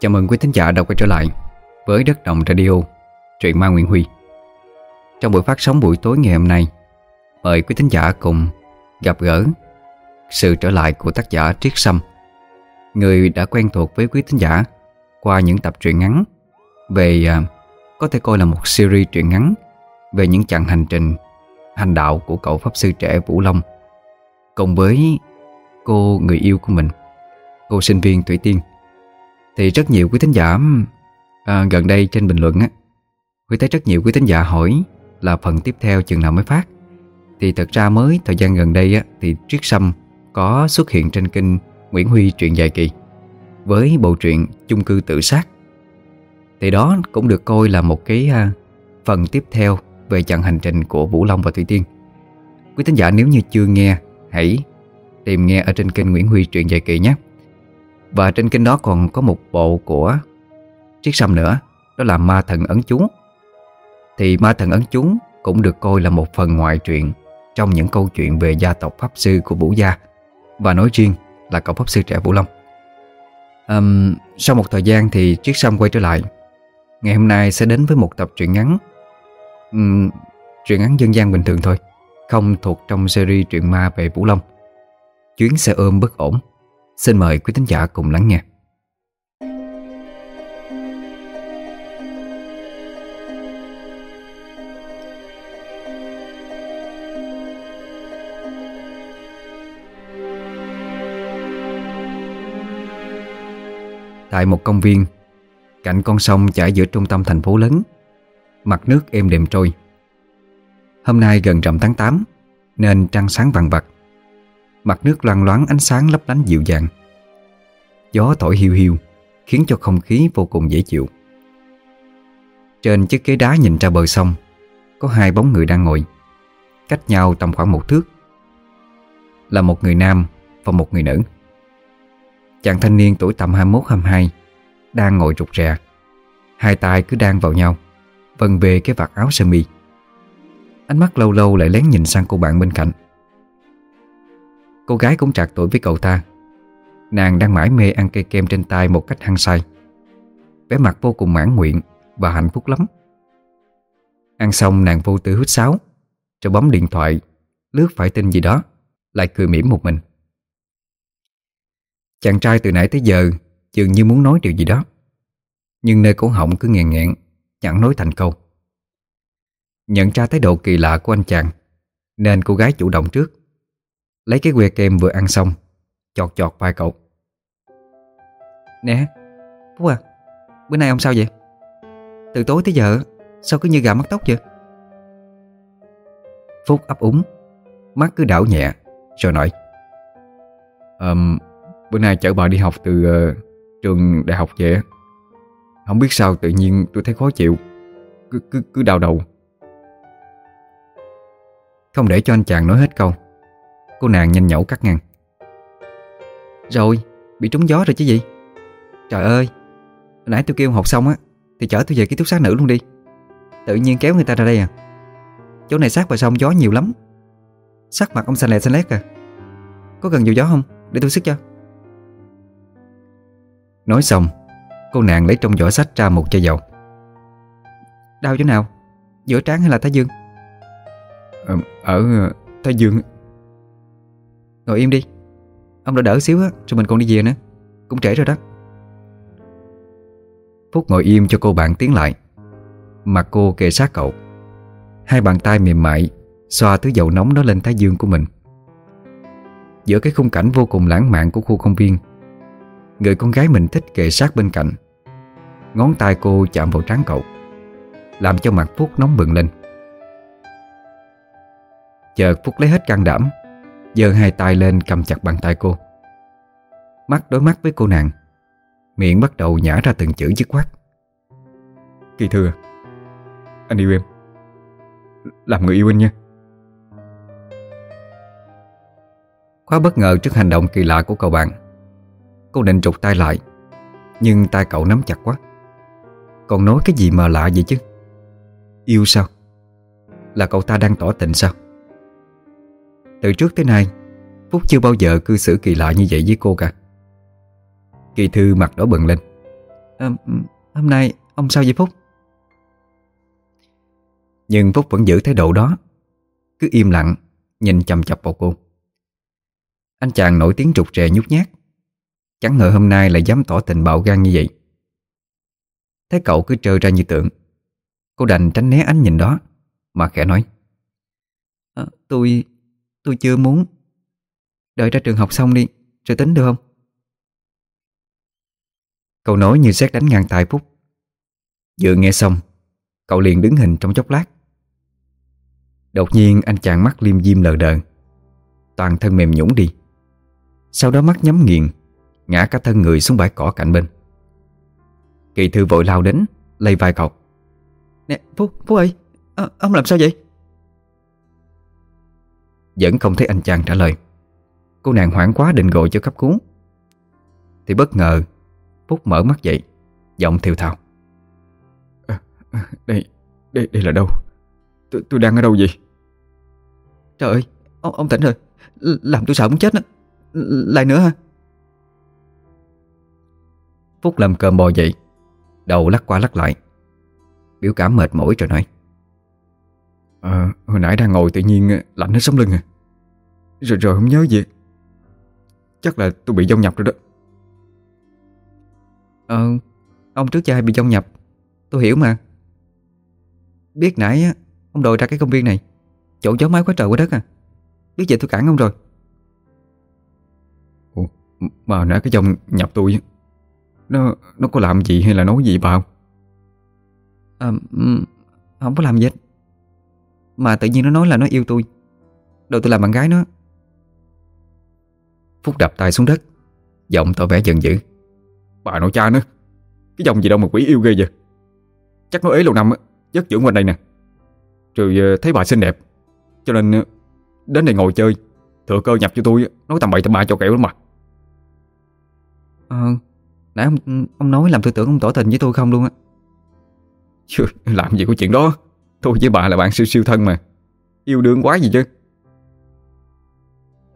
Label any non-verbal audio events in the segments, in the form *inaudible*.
Chào mừng quý thính giả đã quay trở lại với Đất Đồng Radio, truyện ma Nguyễn Huy. Trong buổi phát sóng buổi tối ngày hôm nay, mời quý thính giả cùng gặp gỡ sự trở lại của tác giả Triết Sâm, người đã quen thuộc với quý thính giả qua những tập truyện ngắn về à, có thể coi là một series truyện ngắn về những chặng hành trình hành đạo của cậu pháp sư trẻ Vũ Long cùng với cô người yêu của mình, cô sinh viên Thủy Tiên. Thì rất nhiều quý thính giả à, gần đây trên bình luận á Huy thấy rất nhiều quý thính giả hỏi là phần tiếp theo chừng nào mới phát Thì thật ra mới thời gian gần đây á thì Triết Sâm có xuất hiện trên kênh Nguyễn Huy truyện dài kỳ với bộ truyện chung cư tự sát. Thì đó cũng được coi là một cái à, phần tiếp theo về chặng hành trình của Vũ Long và Thủy Tiên. Quý thính giả nếu như chưa nghe, hãy tìm nghe ở trên kênh Nguyễn Huy truyện dài kỳ nhé. Và trên kênh đó còn có một bộ của Triết Sâm nữa, đó là Ma Thần Ấn Chú. Thì Ma Thần Ấn Chú cũng được coi là một phần ngoại truyện trong những câu chuyện về gia tộc Pháp Sư của Vũ Gia. Và nói riêng là cậu Pháp Sư trẻ Vũ Long. Um, sau một thời gian thì Triết Sâm quay trở lại. Ngày hôm nay sẽ đến với một tập truyện ngắn. Um, Truyện ngắn dân gian bình thường thôi Không thuộc trong series truyện ma về Vũ Long. Chuyến xe ôm bất ổn. Xin mời quý thính giả cùng lắng nghe. Tại một công viên, Cạnh con sông chảy giữa trung tâm thành phố lớn, Mặt nước êm đềm trôi. Hôm nay gần rằm tháng 8 Nên trăng sáng vàng vặt. Mặt nước loang loáng ánh sáng lấp lánh dịu dàng. Gió thổi hiu hiu, Khiến cho không khí vô cùng dễ chịu. Trên chiếc ghế đá nhìn ra bờ sông, Có hai bóng người đang ngồi, Cách nhau tầm khoảng một thước. Là một người nam và một người nữ. Chàng thanh niên tuổi tầm 21-22 Đang ngồi rụt rè. Hai tay cứ đang vào nhau Vần về cái vạt áo sơ mi. Ánh mắt lâu lâu lại lén nhìn sang cô bạn bên cạnh. Cô gái cũng trạc tuổi với cậu ta. Nàng đang mãi mê ăn cây kem trên tay một cách hăng say. Vẻ mặt vô cùng mãn nguyện Và hạnh phúc lắm. Ăn xong, nàng vô tư hút sáo. Rồi bấm điện thoại, Lướt phải tin gì đó, Lại cười mỉm một mình. Chàng trai từ nãy tới giờ Dường như muốn nói điều gì đó. Nhưng nơi cổ họng cứ nghẹn nghẹn, Chẳng nói thành câu. Nhận ra thái độ kỳ lạ của anh chàng, Nên cô gái chủ động trước. Lấy cái que kem vừa ăn xong Chọt chọt vai cậu. Nè Phú à Bữa nay ông sao vậy? Từ tối tới giờ Sao cứ như gà mắt tóc vậy? Phúc ấp úng Mắt cứ đảo nhẹ Rồi nói. Um, Bữa nay chở bà đi học từ uh, trường đại học về Không biết sao tự nhiên tôi thấy khó chịu Cứ, cứ, cứ đau đầu. Không để cho anh chàng nói hết câu Cô nàng nhanh nhẩu cắt ngang. Rồi, bị trúng gió rồi chứ gì? Trời ơi Nãy tôi kêu học xong á Thì chở tôi về ký túc xá nữ luôn đi. Tự nhiên kéo người ta ra đây à. Chỗ này sát vào sông gió nhiều lắm. Sắc mặt ông xanh lè xanh lét à. Có cần nhiều gió không? Để tôi sức cho. Nói xong Cô nàng lấy trong giỏ sách ra một chai dầu. Đau chỗ nào? Giữa trán hay là thái dương? Ở, Ở thái dương Ngồi im đi. Ông đã đỡ xíu á Rồi mình còn đi về nữa. Cũng trễ rồi đó. Phúc ngồi im cho cô bạn tiến lại. Mặt cô kề sát cậu. Hai bàn tay mềm mại Xoa thứ dầu nóng đó lên thái dương của mình. Giữa cái khung cảnh vô cùng lãng mạn của khu công viên, Người con gái mình thích kề sát bên cạnh. Ngón tay cô chạm vào trán cậu, Làm cho mặt Phúc nóng bừng lên. Chợt Phúc lấy hết can đảm giơ hai tay lên cầm chặt bàn tay cô. Mắt đối mắt với cô nàng, Miệng bắt đầu nhả ra từng chữ dứt khoát. Kỳ thưa à, Anh yêu em. Làm người yêu anh nha. Quá bất ngờ trước hành động kỳ lạ của cậu bạn. Cô định trục tay lại, Nhưng tay cậu nắm chặt quá. Còn nói cái gì mà lạ vậy chứ? Yêu sao? Là cậu ta đang tỏ tình sao? Từ trước tới nay Phúc chưa bao giờ cư xử kỳ lạ như vậy với cô cả. Kỳ thư mặt đỏ bừng lên. À, Hôm nay ông sao vậy Phúc? Nhưng Phúc vẫn giữ thái độ đó. Cứ im lặng Nhìn chầm chập vào cô. Anh chàng nổi tiếng trục trè nhút nhát. Chẳng ngờ hôm nay lại dám tỏ tình bạo gan như vậy. Thấy cậu cứ trơ ra như tượng Cô đành tránh né ánh nhìn đó Mà khẽ nói. À, Tôi... tôi chưa muốn. Đợi ra trường học xong đi Rồi tính được không? Câu nói như xét đánh ngang tai Phúc. Vừa nghe xong Cậu liền đứng hình trong chốc lát. Đột nhiên anh chàng mắt liêm diêm lờ đờ. Toàn thân mềm nhũng đi. Sau đó mắt nhắm nghiền Ngã cả thân người xuống bãi cỏ cạnh bên. Kỳ thư vội lao đến Lây vai cậu. Nè Phúc, Phúc ơi à, Ông làm sao vậy Vẫn không thấy anh chàng trả lời. Cô nàng hoảng quá định gọi cho cấp cứu. Thì bất ngờ Phúc mở mắt dậy Giọng thiều thào. À, à, Đây, đây, đây là đâu? Tôi, tôi đang ở đâu vậy? Trời ơi, ông, ông tỉnh rồi. Làm tôi sợ muốn chết đó. Lại nữa hả? Phúc làm cơm bò dậy Đầu lắc qua lắc lại Biểu cảm mệt mỏi rồi nói. À, Hồi nãy đang ngồi tự nhiên lạnh hết sống lưng à Rồi rồi không nhớ gì. Chắc là tôi bị dông nhập rồi đó. Ờ Ông trước cha bị dông nhập? Tôi hiểu mà. Biết nãy ông đòi ra cái công viên này. Chỗ gió mái quá trời quá đất à. Biết vậy tôi cản ông rồi. Ủa, Mà nãy cái dông nhập tôi Nó nó có làm gì hay là nói gì bà không à, Không có làm gì hết. Mà tự nhiên nó nói là nó yêu tôi. Đồ tôi làm bạn gái nó Phúc đập tay xuống đất. Giọng tỏ vẻ giận dữ. Bà nội cha nữa. Cái dòng gì đâu mà quỷ yêu ghê vậy? Chắc nó ế lâu năm Giấc dưỡng quanh đây nè. Rồi ờ, thấy bà xinh đẹp. Cho nên ờ, đến đây ngồi chơi. Thừa cơ nhập cho tôi Nói tầm bậy tầm bạ cho kẹo lắm mà. Ờ Nãy ông, ông nói làm tôi tưởng ông tỏ tình với tôi không luôn á. Chứ làm gì có chuyện đó. Tôi với bà là bạn siêu siêu thân mà. Yêu đương quá gì chứ.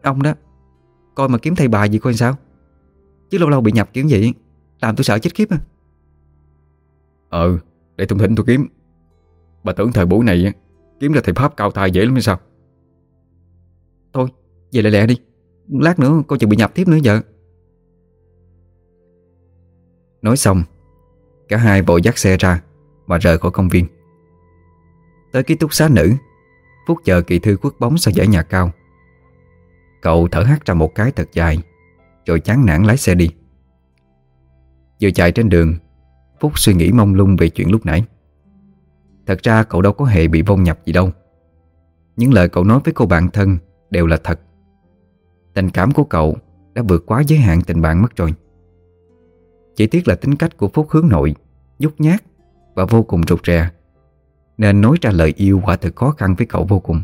Ông đó Coi mà kiếm thầy bà gì coi sao? Chứ lâu lâu bị nhập kiểu vậy Làm tôi sợ chết khiếp à Ờ Để tôi thỉnh tôi kiếm. Bà tưởng thời buổi này Kiếm ra thầy Pháp cao tài dễ lắm hay sao? Thôi về lại lẹ đi. Lát nữa cô chừng bị nhập tiếp nữa vợ Nói xong Cả hai vội dắt xe ra Và rời khỏi công viên. Tới ký túc xá nữ Phúc chờ kỳ thư quất bóng sau dãy nhà cao Cậu thở hắt ra một cái thật dài, Rồi chán nản lái xe đi. Vừa chạy trên đường, Phúc suy nghĩ mông lung về chuyện lúc nãy. Thật ra cậu đâu có hề bị vong nhập gì đâu. Những lời cậu nói với cô bạn thân Đều là thật. Tình cảm của cậu đã vượt quá giới hạn tình bạn mất rồi. Chỉ tiếc là tính cách của Phúc hướng nội, Nhút nhát Và vô cùng rụt rè, Nên nói ra lời yêu quả thực khó khăn với cậu vô cùng.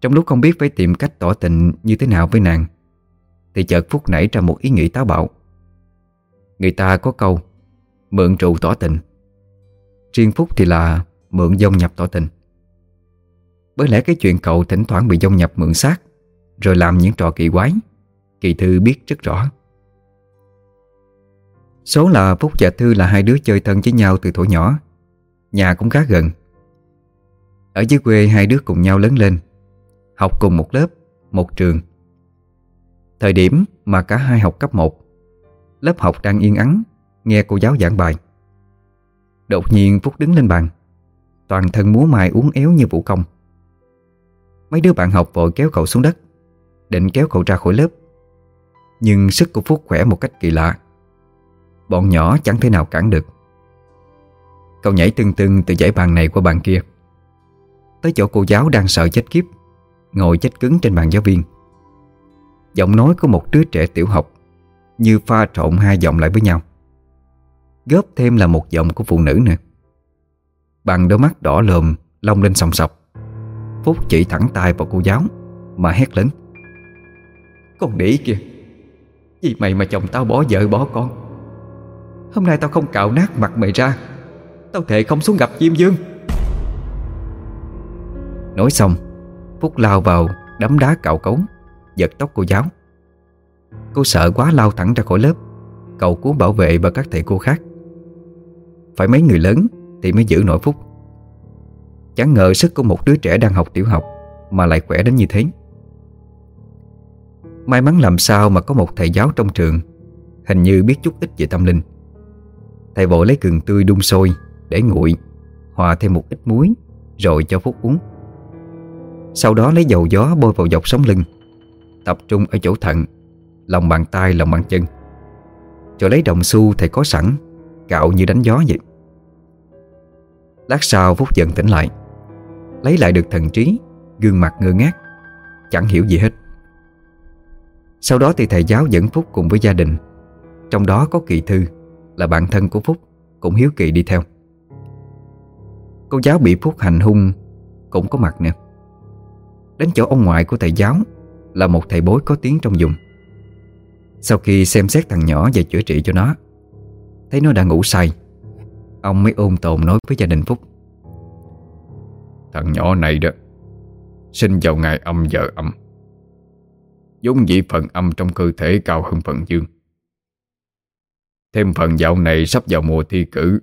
Trong lúc không biết phải tìm cách tỏ tình như thế nào với nàng, Thì chợt Phúc nảy ra một ý nghĩ táo bạo. Người ta có câu, Mượn trụ tỏ tình. Riêng Phúc thì là mượn dông nhập tỏ tình. Bởi lẽ cái chuyện cậu thỉnh thoảng bị dông nhập mượn xác, Rồi làm những trò kỳ quái, Kỳ Thư biết rất rõ. Số là Phúc và Thư là hai đứa chơi thân với nhau từ tuổi nhỏ, Nhà cũng khá gần. Ở dưới quê hai đứa cùng nhau lớn lên. Học cùng một lớp, một trường. Thời điểm mà cả hai học cấp 1 Lớp học đang yên ắng Nghe cô giáo giảng bài. Đột nhiên Phúc đứng lên bàn Toàn thân múa mai uốn éo như vũ công. Mấy đứa bạn học vội kéo cậu xuống đất Định kéo cậu ra khỏi lớp. Nhưng sức của Phúc khỏe một cách kỳ lạ. Bọn nhỏ chẳng thể nào cản được. Cậu nhảy tưng tưng từ dãy bàn này qua bàn kia. Tới chỗ cô giáo đang sợ chết kiếp. Ngồi chết cứng trên bàn giáo viên. Giọng nói của một đứa trẻ tiểu học Như pha trộn hai giọng lại với nhau, Góp thêm là một giọng của phụ nữ nữa. Bằng đôi mắt đỏ lồm long lên sòng sọc, Phúc chỉ thẳng tay vào cô giáo Mà hét lớn. Con đĩ kìa Vì mày mà chồng tao bỏ vợ bỏ con. Hôm nay tao không cạo nát mặt mày ra, Tao thề không xuống gặp Diêm Dương. Nói xong Phúc lao vào, đấm đá cạo cống, Giật tóc cô giáo. Cô sợ quá lao thẳng ra khỏi lớp Cậu cứu bảo vệ và các thầy cô khác. Phải mấy người lớn Thì mới giữ nổi Phúc. Chẳng ngờ sức của một đứa trẻ đang học tiểu học Mà lại khỏe đến như thế. May mắn làm sao mà có một thầy giáo trong trường, Hình như biết chút ít về tâm linh. Thầy vội lấy gừng tươi đun sôi Để nguội, Hòa thêm một ít muối, Rồi cho Phúc uống. Sau đó lấy dầu gió bôi vào dọc sống lưng. Tập trung ở chỗ thận Lòng bàn tay, lòng bàn chân. Cho lấy đồng xu thầy có sẵn Cạo như đánh gió vậy. Lát sau Phúc dần tỉnh lại Lấy lại được thần trí Gương mặt ngơ ngác Chẳng hiểu gì hết. Sau đó thì thầy giáo dẫn Phúc cùng với gia đình. Trong đó có Kỳ Thư Là bạn thân của Phúc Cũng hiếu kỳ đi theo. Cô giáo bị Phúc hành hung Cũng có mặt nè Đến chỗ ông ngoại của thầy giáo Là một thầy bối có tiếng trong vùng Sau khi xem xét thằng nhỏ Và chữa trị cho nó Thấy nó đã ngủ say Ông mới ôm tồn nói với gia đình Phúc. Thằng nhỏ này đó Sinh vào ngày âm giờ âm giống dĩ phần âm trong cơ thể cao hơn phần dương. Thêm phần dạo này sắp vào mùa thi cử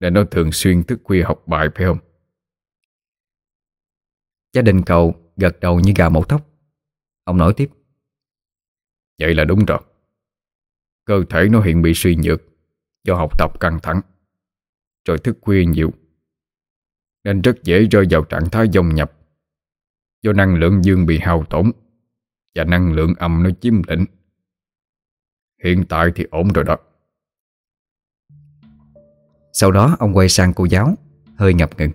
Nên nó thường xuyên thức khuya học bài phải không? Gia đình cậu gật đầu như gà mổ tóc. Ông nói tiếp. Vậy là đúng rồi. Cơ thể nó hiện bị suy nhược Do học tập căng thẳng, Rồi thức khuya nhiều, Nên rất dễ rơi vào trạng thái dông nhập Do năng lượng dương bị hao tổn Và năng lượng âm nó chiếm lĩnh. Hiện tại thì ổn rồi đó. Sau đó, ông quay sang cô giáo, Hơi ngập ngừng.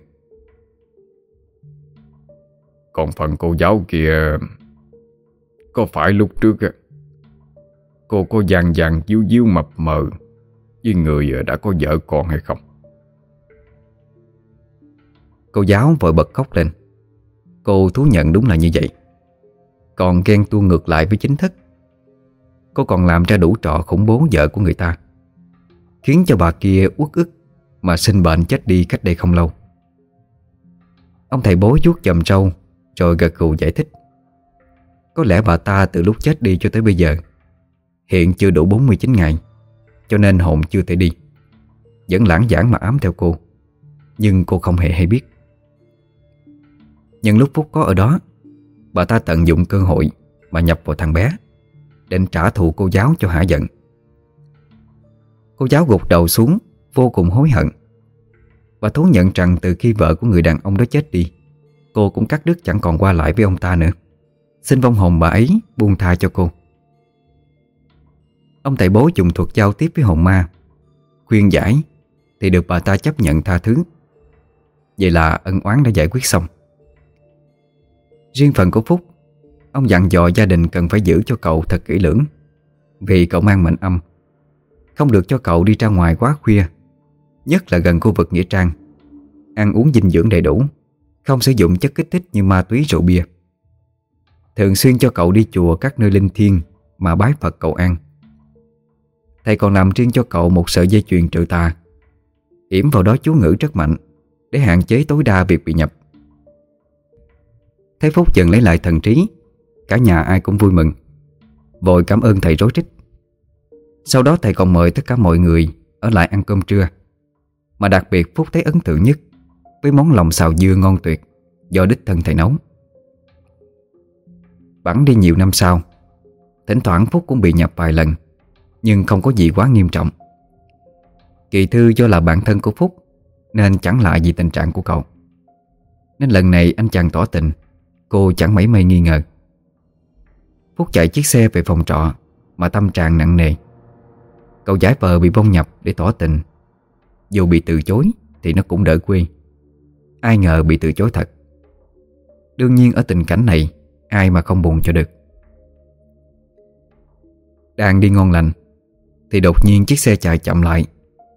Còn phần cô giáo kia, Có phải lúc trước Cô có vàng vàng díu díu mập mờ Với người ờ, đã có vợ con hay không? Cô giáo vội bật khóc lên. Cô thú nhận đúng là như vậy. Còn ghen tuông ngược lại với chính thức. Cô còn làm ra đủ trò khủng bố vợ của người ta. Khiến cho bà kia uất ức Mà sinh bệnh chết đi cách đây không lâu. Ông thầy bố chuốt chầm trâu rồi gật gù giải thích. Có lẽ bà ta từ lúc chết đi cho tới bây giờ, Hiện chưa đủ 49 ngày, Cho nên hồn chưa thể đi. Vẫn lãng giảng mà ám theo cô, Nhưng cô không hề hay biết. Nhưng lúc Phúc có ở đó, Bà ta tận dụng cơ hội Mà nhập vào thằng bé, Định trả thù cô giáo cho hả giận. Cô giáo gục đầu xuống, Vô cùng hối hận. Bà thú nhận rằng từ khi vợ của người đàn ông đó chết đi Cô cũng cắt đứt chẳng còn qua lại với ông ta nữa. Xin vong hồn bà ấy buông tha cho cô. Ông thầy bố dùng thuật giao tiếp với hồn ma. Khuyên giải, Thì được bà ta chấp nhận tha thứ. Vậy là ân oán đã giải quyết xong. Riêng phần của Phúc, Ông dặn dò gia đình cần phải giữ cho cậu thật kỹ lưỡng, Vì cậu mang mệnh âm. Không được cho cậu đi ra ngoài quá khuya, Nhất là gần khu vực Nghĩa Trang. Ăn uống dinh dưỡng đầy đủ. Không sử dụng chất kích thích như ma túy, rượu bia. Thường xuyên cho cậu đi chùa các nơi linh thiêng Mà bái Phật cầu an. Thầy còn làm riêng cho cậu một sợi dây chuyền trừ tà, yểm vào đó chú ngữ rất mạnh, Để hạn chế tối đa việc bị nhập. Thấy Phúc dần lấy lại thần trí, Cả nhà ai cũng vui mừng. Vội cảm ơn thầy rối trích Sau đó thầy còn mời tất cả mọi người Ở lại ăn cơm trưa, Mà đặc biệt Phúc thấy ấn tượng nhất với món lòng xào dưa ngon tuyệt, Do đích thân thầy nấu. Bắn đi nhiều năm sau, Thỉnh thoảng Phúc cũng bị nhập vài lần, Nhưng không có gì quá nghiêm trọng. Kỳ thư do là bạn thân của Phúc, Nên chẳng lại gì tình trạng của cậu. Nên lần này anh chàng tỏ tình, Cô chẳng mấy mây nghi ngờ. Phúc chạy chiếc xe về phòng trọ, Mà tâm trạng nặng nề. Cậu giải vờ bị bông nhập để tỏ tình. Dù bị từ chối, Thì nó cũng đỡ quê. Ai ngờ bị từ chối thật. Đương nhiên ở tình cảnh này Ai mà không buồn cho được. Đang đi ngon lành Thì đột nhiên chiếc xe chạy chậm lại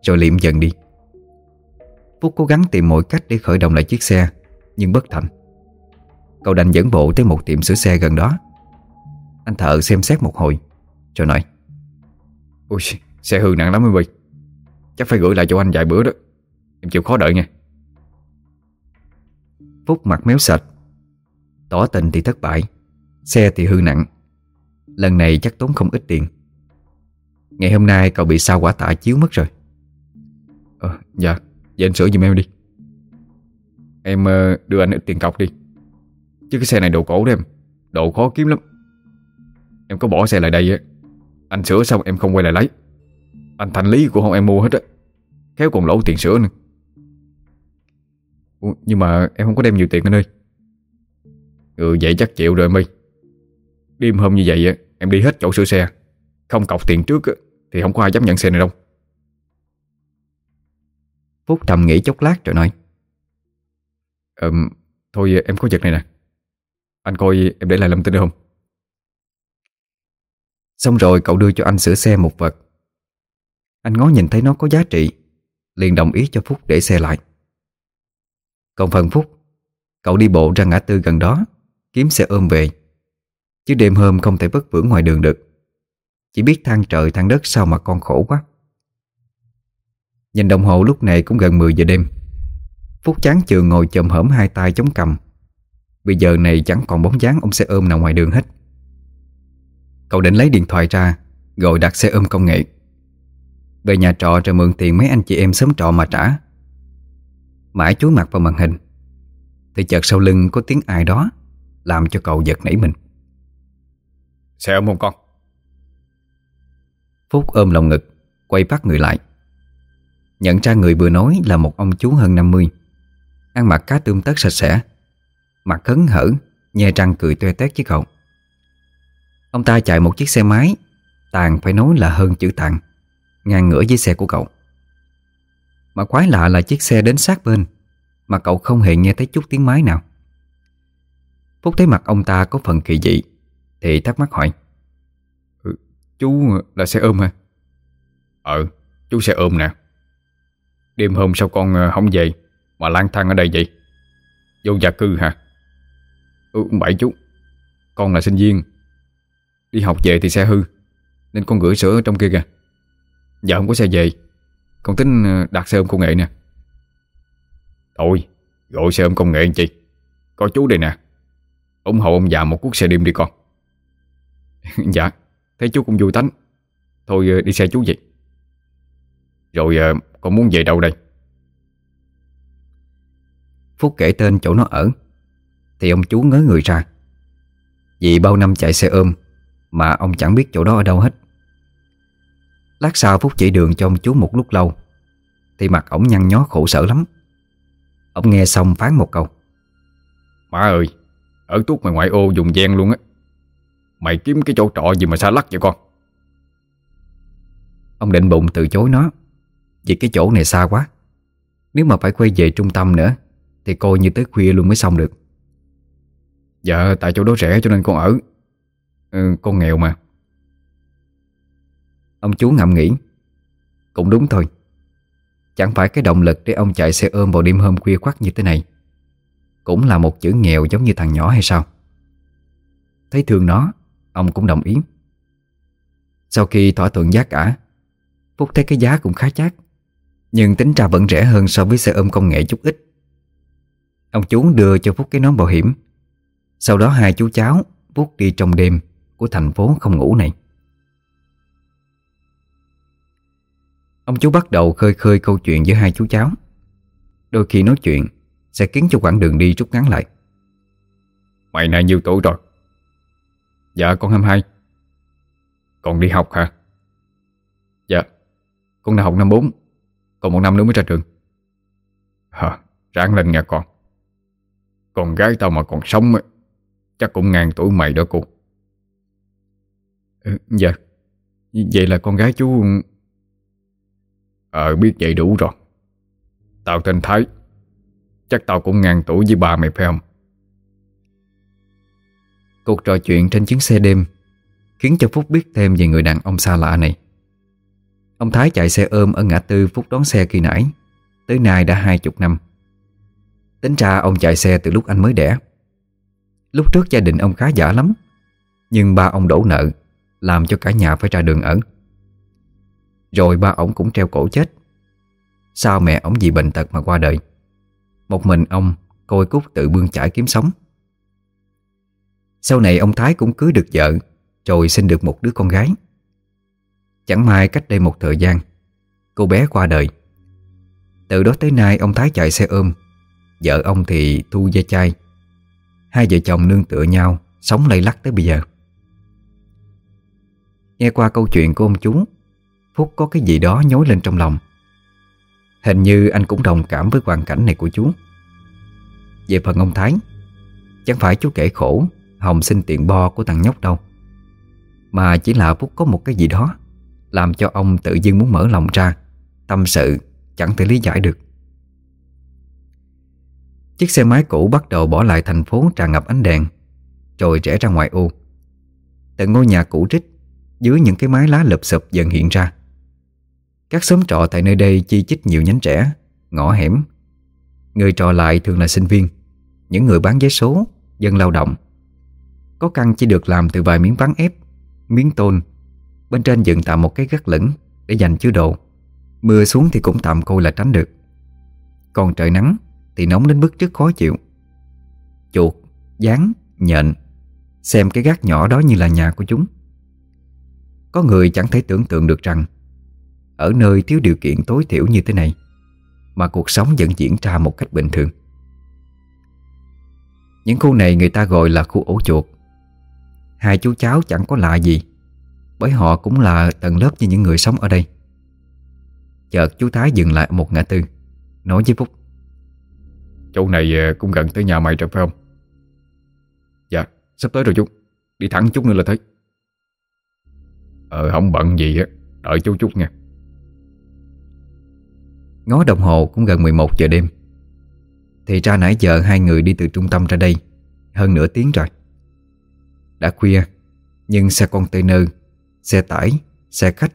Rồi liệm dần đi. Phúc cố gắng tìm mọi cách để khởi động lại chiếc xe Nhưng bất thành. Cậu đành dẫn bộ tới một tiệm sửa xe gần đó. Anh thợ xem xét một hồi Rồi nói Ui, xe hư nặng lắm em ơi. Chắc phải gửi lại cho anh vài bữa đó. Em chịu khó đợi nha Phúc mặt méo sạch Tỏ tình thì thất bại Xe thì hư nặng. Lần này chắc tốn không ít tiền. Ngày hôm nay cậu bị sao quả tạ chiếu mất rồi. Ờ, dạ Vậy anh sửa giùm em đi. Em ờ, đưa anh ít tiền cọc đi. Chứ cái xe này đồ cổ đó em Đồ khó kiếm lắm. Em có bỏ xe lại đây á Anh sửa xong em không quay lại lấy. Anh thành lý của không em mua hết á Khéo còn lỗ tiền sửa nữa. Ủa, Nhưng mà em không có đem nhiều tiền anh ơi. Ừ vậy chắc chịu rồi My Đêm hôm như vậy Em đi hết chỗ sửa xe. Không cọc tiền trước Thì không có ai dám nhận xe này đâu. Phúc trầm nghĩ chốc lát rồi nói. Ừm, thôi em có vật này nè. Anh coi em để lại lâm tin được không? Xong rồi cậu đưa cho anh sửa xe một vật. Anh ngó nhìn thấy nó có giá trị liền đồng ý cho Phúc để xe lại còn phần Phúc, Cậu đi bộ ra ngã tư gần đó, Kiếm xe ôm về. Chứ đêm hôm không thể vất vưởng ngoài đường được. Chỉ biết than trời than đất sao mà con khổ quá. Nhìn đồng hồ lúc này cũng gần 10 giờ đêm. Phúc chán chường ngồi chồm hởm hai tay chống cầm Bây giờ này chẳng còn bóng dáng ông xe ôm nào ngoài đường hết. Cậu định lấy điện thoại ra, Gọi đặt xe ôm công nghệ. Về nhà trọ rồi mượn tiền mấy anh chị em sớm trọ mà trả. Mãi chúi mặt vào màn hình. Thì chợt sau lưng có tiếng ai đó Làm cho cậu giật nảy mình. Xe ôm không con? Phúc ôm lòng ngực Quay phát người lại. Nhận ra người vừa nói là một ông chú hơn 50 Ăn mặc cá tươm tất sạch sẽ Mặt hấn hở Nhe răng cười toe tét với cậu. Ông ta chạy một chiếc xe máy Tàn phải nói là hơn chữ tàn Ngang ngửa với xe của cậu mà quái lạ là chiếc xe đến sát bên Mà cậu không hề nghe thấy chút tiếng máy nào. Phúc thấy mặt ông ta có phần kỳ dị Thì thắc mắc hỏi ừ, Chú là xe ôm hả? Ờ, chú xe ôm nè. Đêm hôm sao con ờ, không về Mà lang thang ở đây vậy? Vô gia cư hả? Ừ bảy chú. Con là sinh viên. Đi học về thì xe hư Nên con gửi sữa ở trong kia kìa. Giờ không có xe về. Con tính ờ, đặt xe ôm công nghệ nè. Thôi, Gọi xe ôm công nghệ anh chị Có chú đây nè. Ủng hộ ông già một cuốc xe đêm đi con. *laughs* Dạ Thấy chú cũng vui tánh. Thôi ờ, đi xe chú vậy Rồi ờ, con muốn về đâu đây? Phúc kể tên chỗ nó ở, Thì ông chú ngớ người ra. Vì bao năm chạy xe ôm Mà ông chẳng biết chỗ đó ở đâu hết. Lát sau Phúc chỉ đường cho ông chú một lúc lâu. Thì mặt ổng nhăn nhó khổ sở lắm. Ông nghe xong phán một câu. Má ơi Ở tuốt ngoài ngoại ô dùng gian luôn á. Mày kiếm cái chỗ trọ gì mà xa lắc vậy con? Ông định bụng từ chối nó. Vì cái chỗ này xa quá. Nếu mà phải quay về trung tâm nữa Thì coi như tới khuya luôn mới xong được. Dạ tại chỗ đó rẻ cho nên con ở. Ừ, Con nghèo mà Ông chú ngẫm nghĩ. Cũng đúng thôi. Chẳng phải cái động lực để ông chạy xe ôm vào đêm hôm khuya khoắt như thế này Cũng là một chữ nghèo giống như thằng nhỏ hay sao? Thấy thương nó, Ông cũng đồng ý. Sau khi thỏa thuận giá cả, Phúc thấy cái giá cũng khá chát, Nhưng tính ra vẫn rẻ hơn so với xe ôm công nghệ chút ít. Ông chú đưa cho Phúc cái nón bảo hiểm. Sau đó hai chú cháu Phúc đi trong đêm Của thành phố không ngủ này. Ông chú bắt đầu khơi khơi câu chuyện với hai chú cháu. Đôi khi nói chuyện Sẽ khiến cho quãng đường đi rút ngắn lại. Mày này nhiêu tuổi rồi. Dạ con 22 Còn đi học hả? Dạ Con đã học năm 4 Còn một năm nữa mới ra trường. Hả Ráng lên nha con. Con gái tao mà còn sống Chắc cũng ngàn tuổi mày đó cô. Ừ, Dạ. Vậy là con gái chú Ờ biết vậy đủ rồi. Tao tên Thái. Chắc tao cũng ngàn tuổi với bà mày, phải không? Cuộc trò chuyện trên chuyến xe đêm Khiến cho Phúc biết thêm về người đàn ông xa lạ này. Ông Thái chạy xe ôm ở ngã tư Phúc đón xe khi nãy. Tới nay đã hai chục năm. Tính ra ông chạy xe từ lúc anh mới đẻ. Lúc trước gia đình ông khá giả lắm, Nhưng ba ông đổ nợ, Làm cho cả nhà phải ra đường ở. Rồi ba ông cũng treo cổ chết. Sao mẹ ông vì bệnh tật mà qua đời? Một mình ông Côi cút tự bươn chải kiếm sống. Sau này ông Thái cũng cưới được vợ, Rồi sinh được một đứa con gái. Chẳng may cách đây một thời gian, Cô bé qua đời. Từ đó tới nay ông Thái chạy xe ôm, Vợ ông thì thu gia chai. Hai vợ chồng nương tựa nhau, Sống lây lắc tới bây giờ. Nghe qua câu chuyện của ông chú Phúc có cái gì đó nhối lên trong lòng. Hình như anh cũng đồng cảm với hoàn cảnh này của chú. Về phần ông Thái, Chẳng phải chú kể khổ, Hồng xin tiền bo của thằng nhóc đâu. Mà chỉ là Phúc có một cái gì đó, Làm cho ông tự dưng muốn mở lòng ra, Tâm sự chẳng thể lý giải được. Chiếc xe máy cũ bắt đầu bỏ lại thành phố tràn ngập ánh đèn, Rồi rẽ ra ngoài ô. Từng ngôi nhà cũ rích Dưới những cái mái lá lụp sập dần hiện ra. Các xóm trọ tại nơi đây chi chích nhiều nhánh trẻ Ngõ hẻm. Người trọ lại thường là sinh viên Những người bán vé số Dân lao động. Có căn chỉ được làm từ vài miếng ván ép Miếng tôn. Bên trên dựng tạm một cái gác lửng Để dành chứa đồ. Mưa xuống thì cũng tạm coi là tránh được. Còn trời nắng thì nóng đến mức rất khó chịu. Chuột, dán, nhện Xem cái gác nhỏ đó như là nhà của chúng. Có người chẳng thể tưởng tượng được rằng ở nơi thiếu điều kiện tối thiểu như thế này, Mà cuộc sống vẫn diễn ra một cách bình thường. Những khu này người ta gọi là khu ổ chuột. Hai chú cháu chẳng có lạ gì, Bởi họ cũng là tầng lớp như những người sống ở đây. Chợt chú Thái dừng lại một ngã tư, Nói với Phúc. Chỗ này ờ, cũng gần tới nhà mày rồi, phải không? Dạ Sắp tới rồi chú. Đi thẳng chút nữa là thấy Ờ không bận gì á Đợi chú chút nha. Ngó đồng hồ cũng gần 11 giờ đêm. Thì ra nãy giờ hai người đi từ trung tâm ra đây Hơn nửa tiếng rồi. Đã khuya Nhưng xe container Xe tải, xe khách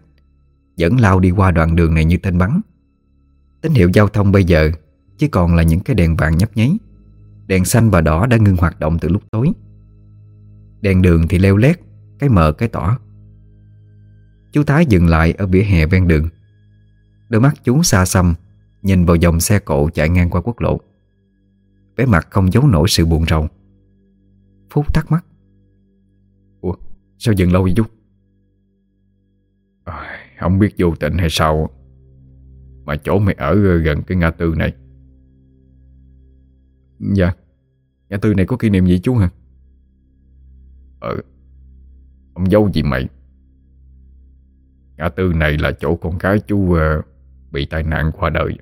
Vẫn lao đi qua đoạn đường này như tên bắn. Tín hiệu giao thông bây giờ chỉ còn là những cái đèn vàng nhấp nháy. Đèn xanh và đỏ đã ngưng hoạt động từ lúc tối. Đèn đường thì leo lét Cái mờ cái tỏ. Chú Thái dừng lại ở vỉa hè ven đường. Đôi mắt chú xa xăm Nhìn vào dòng xe cộ chạy ngang qua quốc lộ. Vẻ mặt không giấu nổi sự buồn rầu. Phúc thắc mắc. Ủa sao dừng lâu vậy chú à, Không biết vô tình hay sao Mà chỗ mày ở gần cái ngã tư này. Dạ. Ngã tư này có kỷ niệm gì chú hả? Ờ Ông dâu gì mày. Ngã tư này là chỗ con gái chú uh, Bị tai nạn qua đời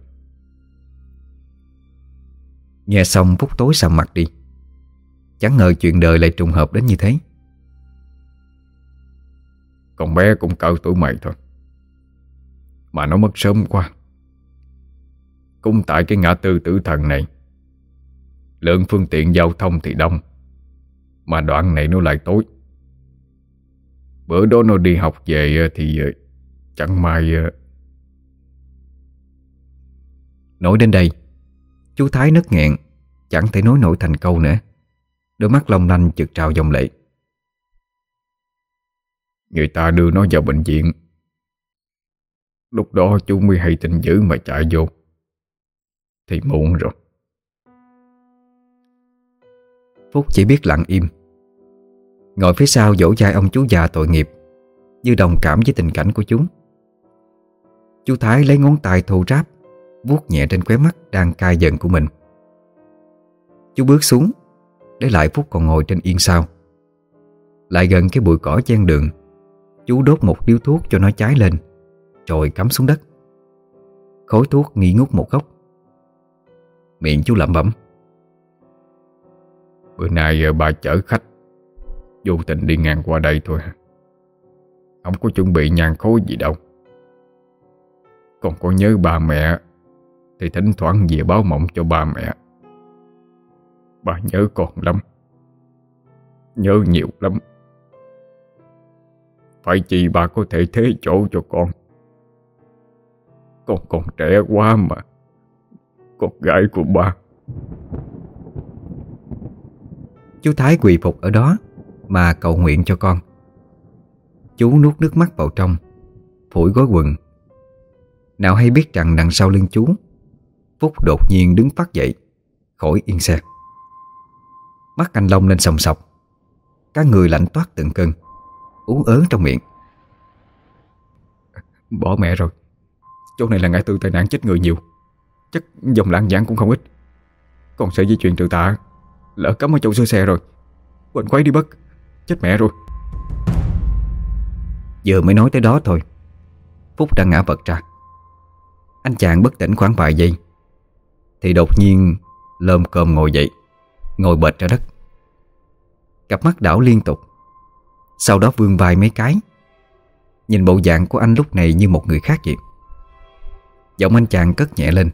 Nghe xong Phúc tối sầm mặt đi. Chẳng ngờ chuyện đời lại trùng hợp đến như thế. Con bé cũng cỡ tuổi mày thôi. Mà nó mất sớm quá. Cũng tại cái ngã tư tử thần này. Lượng phương tiện giao thông thì đông. Mà đoạn này nó lại tối. Bữa đó nó đi học về thì ờ, chẳng may ờ, Nói đến đây Chú Thái nứt nghẹn, Chẳng thể nói nổi thành câu nữa. Đôi mắt long lanh chực trào dòng lệ. Người ta đưa nó vào bệnh viện. Lúc đó chú mới hay tin dữ mà chạy vô. Thì muộn rồi. Phúc chỉ biết lặng im. Ngồi phía sau dỗ dai ông chú già tội nghiệp, Như đồng cảm với tình cảnh của chúng. Chú Thái lấy ngón tay thô ráp vuốt nhẹ trên khóe mắt đang cay dần của mình. Chú bước xuống, Để lại Phúc còn ngồi trên yên sau. Lại gần cái bụi cỏ chen đường, Chú đốt một điếu thuốc cho nó cháy lên, Rồi cắm xuống đất. Khối thuốc nghi ngút một góc. Miệng chú lẩm bẩm. Bữa nay ờ, bà chở khách, Vô tình đi ngang qua đây thôi Không có chuẩn bị nhàn khối gì đâu. Còn có nhớ bà mẹ thì thỉnh thoảng về báo mộng cho ba mẹ. Bà nhớ con lắm. Nhớ nhiều lắm. Phải chỉ bà có thể thế chỗ cho con. Con còn trẻ quá mà. Con gái của ba. Chú Thái quỳ phục ở đó Mà cầu nguyện cho con. Chú nuốt nước mắt vào trong, Phủi gối quần. Nào hay biết rằng đằng sau lưng chú Phúc đột nhiên đứng phát dậy, Khỏi yên xe. Mắt anh Long lên sòng sọc Các người lạnh toát từng cơn Uống ớn trong miệng. Bỏ mẹ rồi, Chỗ này là ngã tư tai nạn chết người nhiều, Chắc dòng lãng giảng cũng không ít. Còn sợi di chuyển trừ tạ, Lỡ cắm ở chỗ sơ xe rồi, Quên quấy đi bất, Chết mẹ rồi. Vừa mới nói tới đó thôi, Phúc đã ngã vật ra. Anh chàng bất tỉnh khoảng vài giây thì đột nhiên, Lơm cơm ngồi dậy, Ngồi bệt ra đất. Cặp mắt đảo liên tục. Sau đó vươn vai mấy cái. Nhìn bộ dạng của anh lúc này như một người khác vậy. Giọng anh chàng cất nhẹ lên.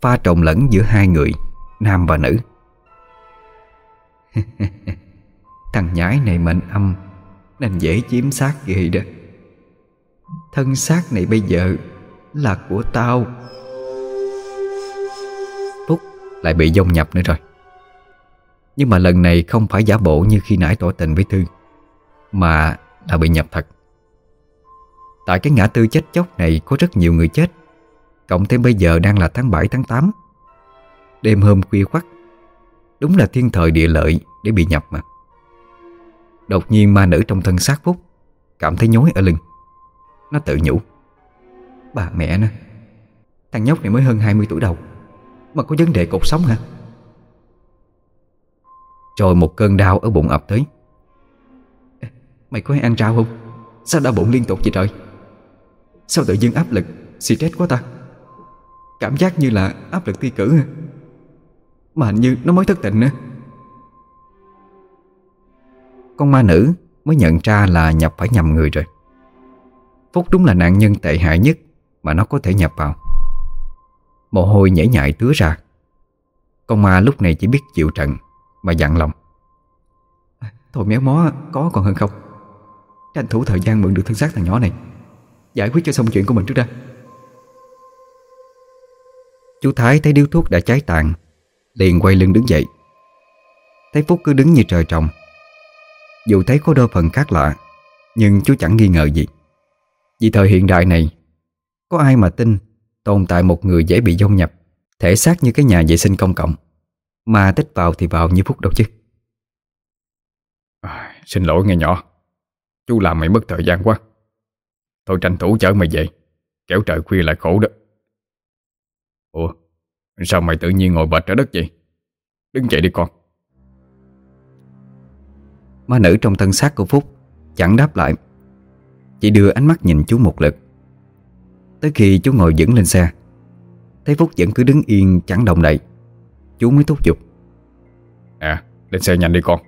Pha trộn lẫn giữa hai người, Nam và nữ. *laughs* Thằng nhãi này mệnh âm, Nên dễ chiếm xác ghê đó. Thân xác này bây giờ Là của tao lại bị dông nhập nữa rồi. Nhưng mà lần này không phải giả bộ Như khi nãy tỏ tình với Thư, Mà là bị nhập thật. Tại cái ngã tư chết chóc này Có rất nhiều người chết, Cộng thêm bây giờ đang là tháng 7 tháng 8 Đêm hôm khuya khoắt, Đúng là thiên thời địa lợi Để bị nhập mà. Đột nhiên ma nữ trong thân xác Phúc Cảm thấy nhói ở lưng. Nó tự nhủ, Bà mẹ nó, Thằng nhóc này mới hơn 20 tuổi đầu mà có vấn đề cột sống hả? Rồi một cơn đau ở bụng ập tới. Mày có hay ăn rau không? Sao đau bụng liên tục vậy trời? Sao tự dưng áp lực, Stress quá ta? Cảm giác như là áp lực thi cử Mà hình như nó mới thất tình nữa. Con ma nữ mới nhận ra là nhập phải nhầm người rồi. Phúc đúng là nạn nhân tệ hại nhất Mà nó có thể nhập vào. Mồ hôi nhảy nhại tứa ra. Con ma lúc này chỉ biết chịu trận Mà dặn lòng. Thôi méo mó có còn hơn không? Tranh thủ thời gian mượn được thân xác thằng nhỏ này. Giải quyết cho xong chuyện của mình trước đã. Chú Thái thấy điếu thuốc đã cháy tàn Liền quay lưng đứng dậy. Thấy Phúc cứ đứng như trời trồng. Dù thấy có đôi phần khác lạ Nhưng chú chẳng nghi ngờ gì. Vì thời hiện đại này Có ai mà tin Tồn tại một người dễ bị dông nhập Thể xác như cái nhà vệ sinh công cộng. Mà tích vào thì vào như Phúc đâu chứ. À, Xin lỗi nghe nhỏ. Chú làm mày mất thời gian quá. Tôi tranh thủ chở mày về Kéo trời khuya lại khổ đó. Ủa Sao mày tự nhiên ngồi bệt ở đất vậy? Đứng dậy đi con. Ma nữ trong thân xác của Phúc Chẳng đáp lại Chỉ đưa ánh mắt nhìn chú một lượt Tới khi chú ngồi vững lên xe Thấy Phúc vẫn cứ đứng yên chẳng động đậy. Chú mới thúc giục. À lên xe nhanh đi con.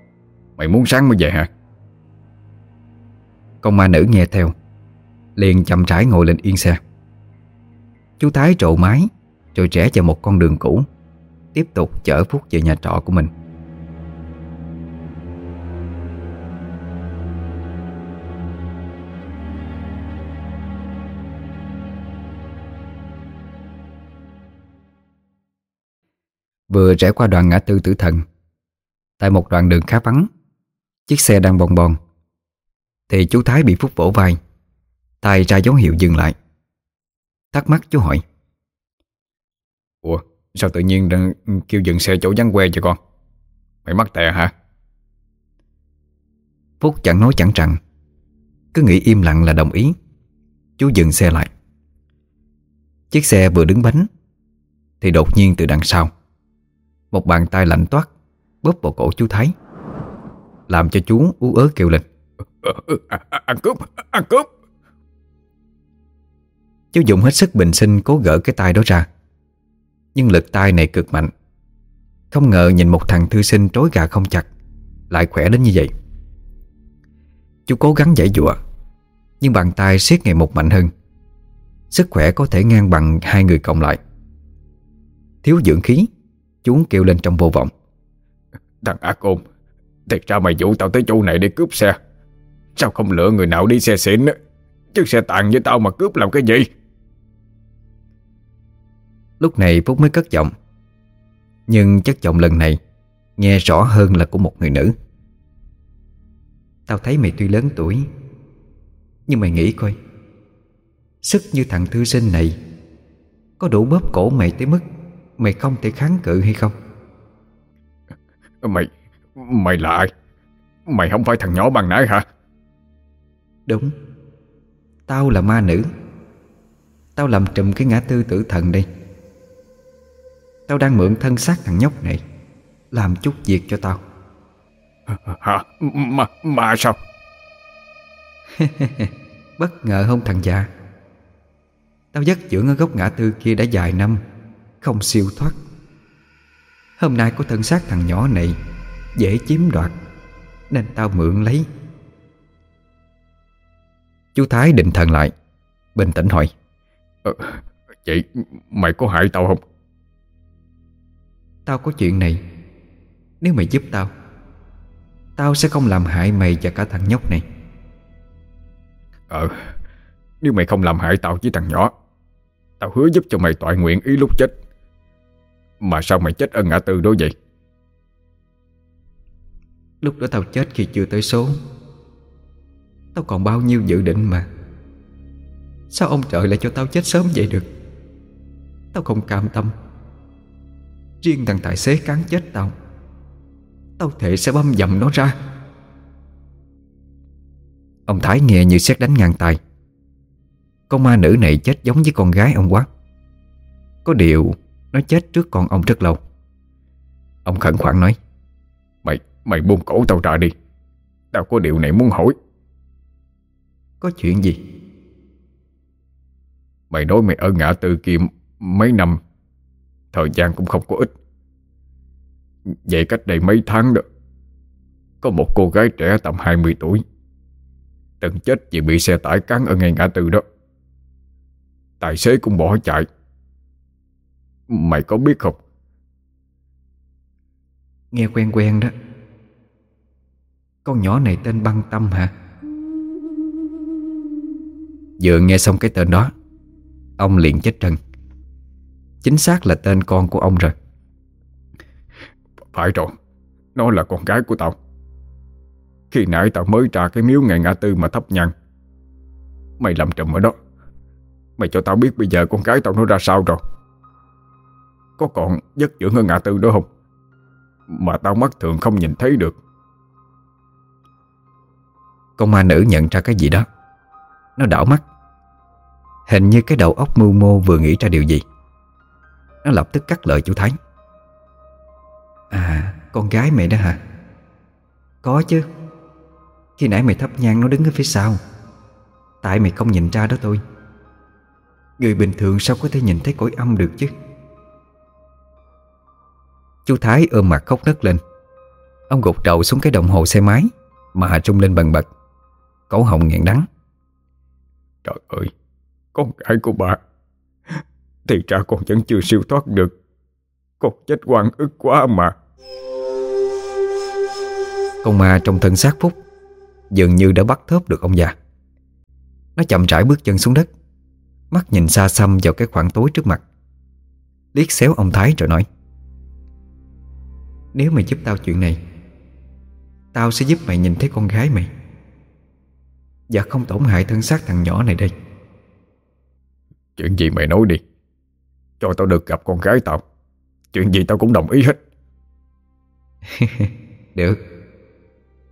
Mày muốn sáng mới về hả? Con ma nữ nghe theo Liền chậm rãi ngồi lên yên xe. Chú Thái trộn mái Rồi rẽ vào một con đường cũ Tiếp tục chở Phúc về nhà trọ của mình Vừa rẽ qua đoạn ngã tư tử thần. Tại một đoạn đường khá vắng, Chiếc xe đang bồng bòn. Thì chú Thái bị Phúc vỗ vai, tay ra dấu hiệu dừng lại. Thắc mắc chú hỏi, Ủa, sao tự nhiên đang kêu dừng xe chỗ vắng que vậy con? Mày mắc tè hả? Phúc chẳng nói chẳng rằng, Cứ nghĩ im lặng là đồng ý. Chú dừng xe lại. Chiếc xe vừa đứng bánh, Thì đột nhiên từ đằng sau một bàn tay lạnh toát Bóp vào cổ chú Thái. Làm cho chú ú ớ kêu lên. Ăn cướp, ăn cướp. Chú dùng hết sức bình sinh cố gỡ cái tay đó ra. Nhưng lực tay này cực mạnh. Không ngờ nhìn một thằng thư sinh trối gà không chặt Lại khỏe đến như vậy. Chú cố gắng giải dụa Nhưng bàn tay siết ngày một mạnh hơn. Sức khỏe có thể ngang bằng hai người cộng lại. Thiếu dưỡng khí Chú kêu lên trong vô vọng. Thằng ác ôn Thiệt ra mày dụ tao tới chỗ này để cướp xe. Sao không lựa người nào đi xe xịn á? Chứ xe tàn với tao mà cướp làm cái gì? Lúc này Phúc mới cất giọng. Nhưng chất giọng lần này Nghe rõ hơn là của một người nữ. Tao thấy mày tuy lớn tuổi Nhưng mày nghĩ coi. Sức như thằng thư sinh này Có đủ bóp cổ mày tới mức Mày không thể kháng cự hay không? Mày Mày là ai? Mày không phải thằng nhỏ bằng nãy hả? Đúng. Tao là ma nữ. Tao làm trùm cái ngã tư tử thần đây. Tao đang mượn thân xác thằng nhóc này Làm chút việc cho tao. Hả? Mà, mà sao? *laughs* Bất ngờ không thằng già? Tao dắt dưỡng ở gốc ngã tư kia đã vài năm Không siêu thoát. Hôm nay có thân xác thằng nhỏ này Dễ chiếm đoạt Nên tao mượn lấy. Chú Thái định thần lại Bình tĩnh hỏi ờ, Vậy mày có hại tao không? Tao có chuyện này. Nếu mày giúp tao Tao sẽ không làm hại mày và cả thằng nhóc này. Ờ Nếu mày không làm hại tao với thằng nhỏ Tao hứa giúp cho mày toại nguyện ý lúc chết mà sao mày chết ở ngã tư đó vậy? Lúc đó tao chết khi chưa tới số. Tao còn bao nhiêu dự định mà. Sao ông trời lại cho tao chết sớm vậy được? Tao không cam tâm. Riêng thằng tài xế cán chết tao Tao thể sẽ băm dầm nó ra. Ông Thái nghe như xét đánh ngang tay Con ma nữ này chết giống với con gái ông quá. Có điều nó chết trước con ông rất lâu. Ông khẩn khoản nói Mày, mày buông cổ tao ra đi. Tao có điều này muốn hỏi. Có chuyện gì? Mày nói mày ở ngã tư kia mấy năm Thời gian cũng không có ít. Vậy cách đây mấy tháng đó Có một cô gái trẻ tầm 20 tuổi Từng chết vì bị xe tải cán ở ngay ngã tư đó. Tài xế cũng bỏ chạy. Mày có biết không? Nghe quen quen đó. Con nhỏ này tên Băng Tâm hả? Vừa nghe xong cái tên đó Ông liền chết trân Chính xác là tên con của ông rồi. Phải rồi Nó là con gái của tao. Khi nãy tao mới trả cái miếu ngày ngã tư mà thấp nhang. Mày làm trùm ở đó. Mày cho tao biết bây giờ con gái tao nó ra sao rồi có còn giấc dưỡng ở ngã tư đó không? Mà tao mắt thường không nhìn thấy được. Con ma nữ nhận ra cái gì đó. Nó đảo mắt. Hình như cái đầu óc mưu mô vừa nghĩ ra điều gì. Nó lập tức cắt lời chú Thái. À con gái mày đó hả? Có chứ. Khi nãy mày thắp nhang nó đứng ở phía sau. Tại mày không nhìn ra đó thôi. Người bình thường sao có thể nhìn thấy cõi âm được chứ? Chú Thái ôm mặt khóc nấc lên. Ông gục đầu xuống cái đồng hồ xe máy Mà trung lên bần bật. Cổ họng nghẹn đắng. Trời ơi Con gái của bà. Thì ra con vẫn chưa siêu thoát được. Con chết quan ức quá mà. Con ma trong thân xác Phúc Dường như đã bắt thớp được ông già. Nó chậm rãi bước chân xuống đất Mắt nhìn xa xăm vào cái khoảng tối trước mặt. Liếc xéo ông Thái rồi nói Nếu mày giúp tao chuyện này Tao sẽ giúp mày nhìn thấy con gái mày. Và không tổn hại thân xác thằng nhỏ này đây. Chuyện gì mày nói đi. Cho tao được gặp con gái tao. Chuyện gì tao cũng đồng ý hết. *laughs* Được.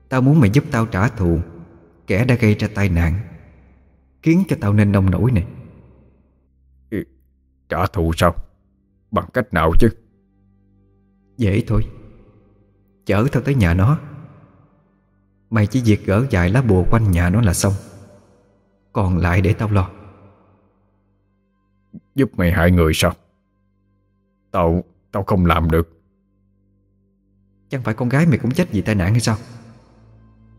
Tao muốn mày giúp tao trả thù. Kẻ đã gây ra tai nạn. Khiến cho tao nên nông nổi này. Trả thù sao? Bằng cách nào chứ? Dễ thôi Chở tao tới nhà nó. Mày chỉ việc gỡ vài lá bùa quanh nhà nó là xong. Còn lại để tao lo. Giúp mày hại người sao? Tao Tao không làm được. Chẳng phải con gái mày cũng chết vì tai nạn hay sao?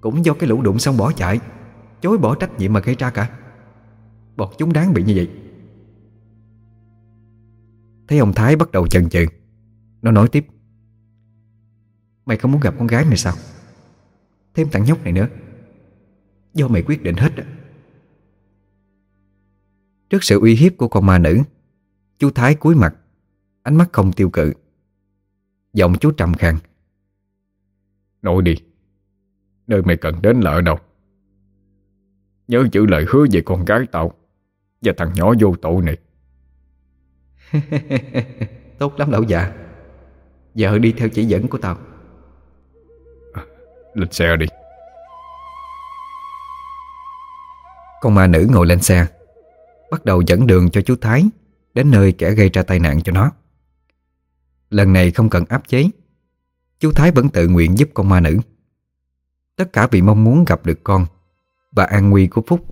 Cũng do cái lũ đụng xong bỏ chạy Chối bỏ trách nhiệm mà gây ra cả. Bọn chúng đáng bị như vậy. Thấy ông Thái bắt đầu chần chừ Nó nói tiếp Mày không muốn gặp con gái mày sao? Thêm thằng nhóc này nữa. Do mày quyết định hết đó. Trước sự uy hiếp của con ma nữ Chú Thái cúi mặt Ánh mắt không tiêu cự. Giọng chú trầm khàn Nói đi Nơi mày cần đến là ở đâu? Nhớ giữ lời hứa về con gái tao Và thằng nhỏ vô tội này. *laughs* Tốt lắm lão già. Giờ đi theo chỉ dẫn của tao lên xe đi. Con ma nữ ngồi lên xe, Bắt đầu dẫn đường cho chú Thái Đến nơi kẻ gây ra tai nạn cho nó. Lần này không cần áp chế, Chú Thái vẫn tự nguyện giúp con ma nữ. Tất cả vì mong muốn gặp được con Và an nguy của Phúc.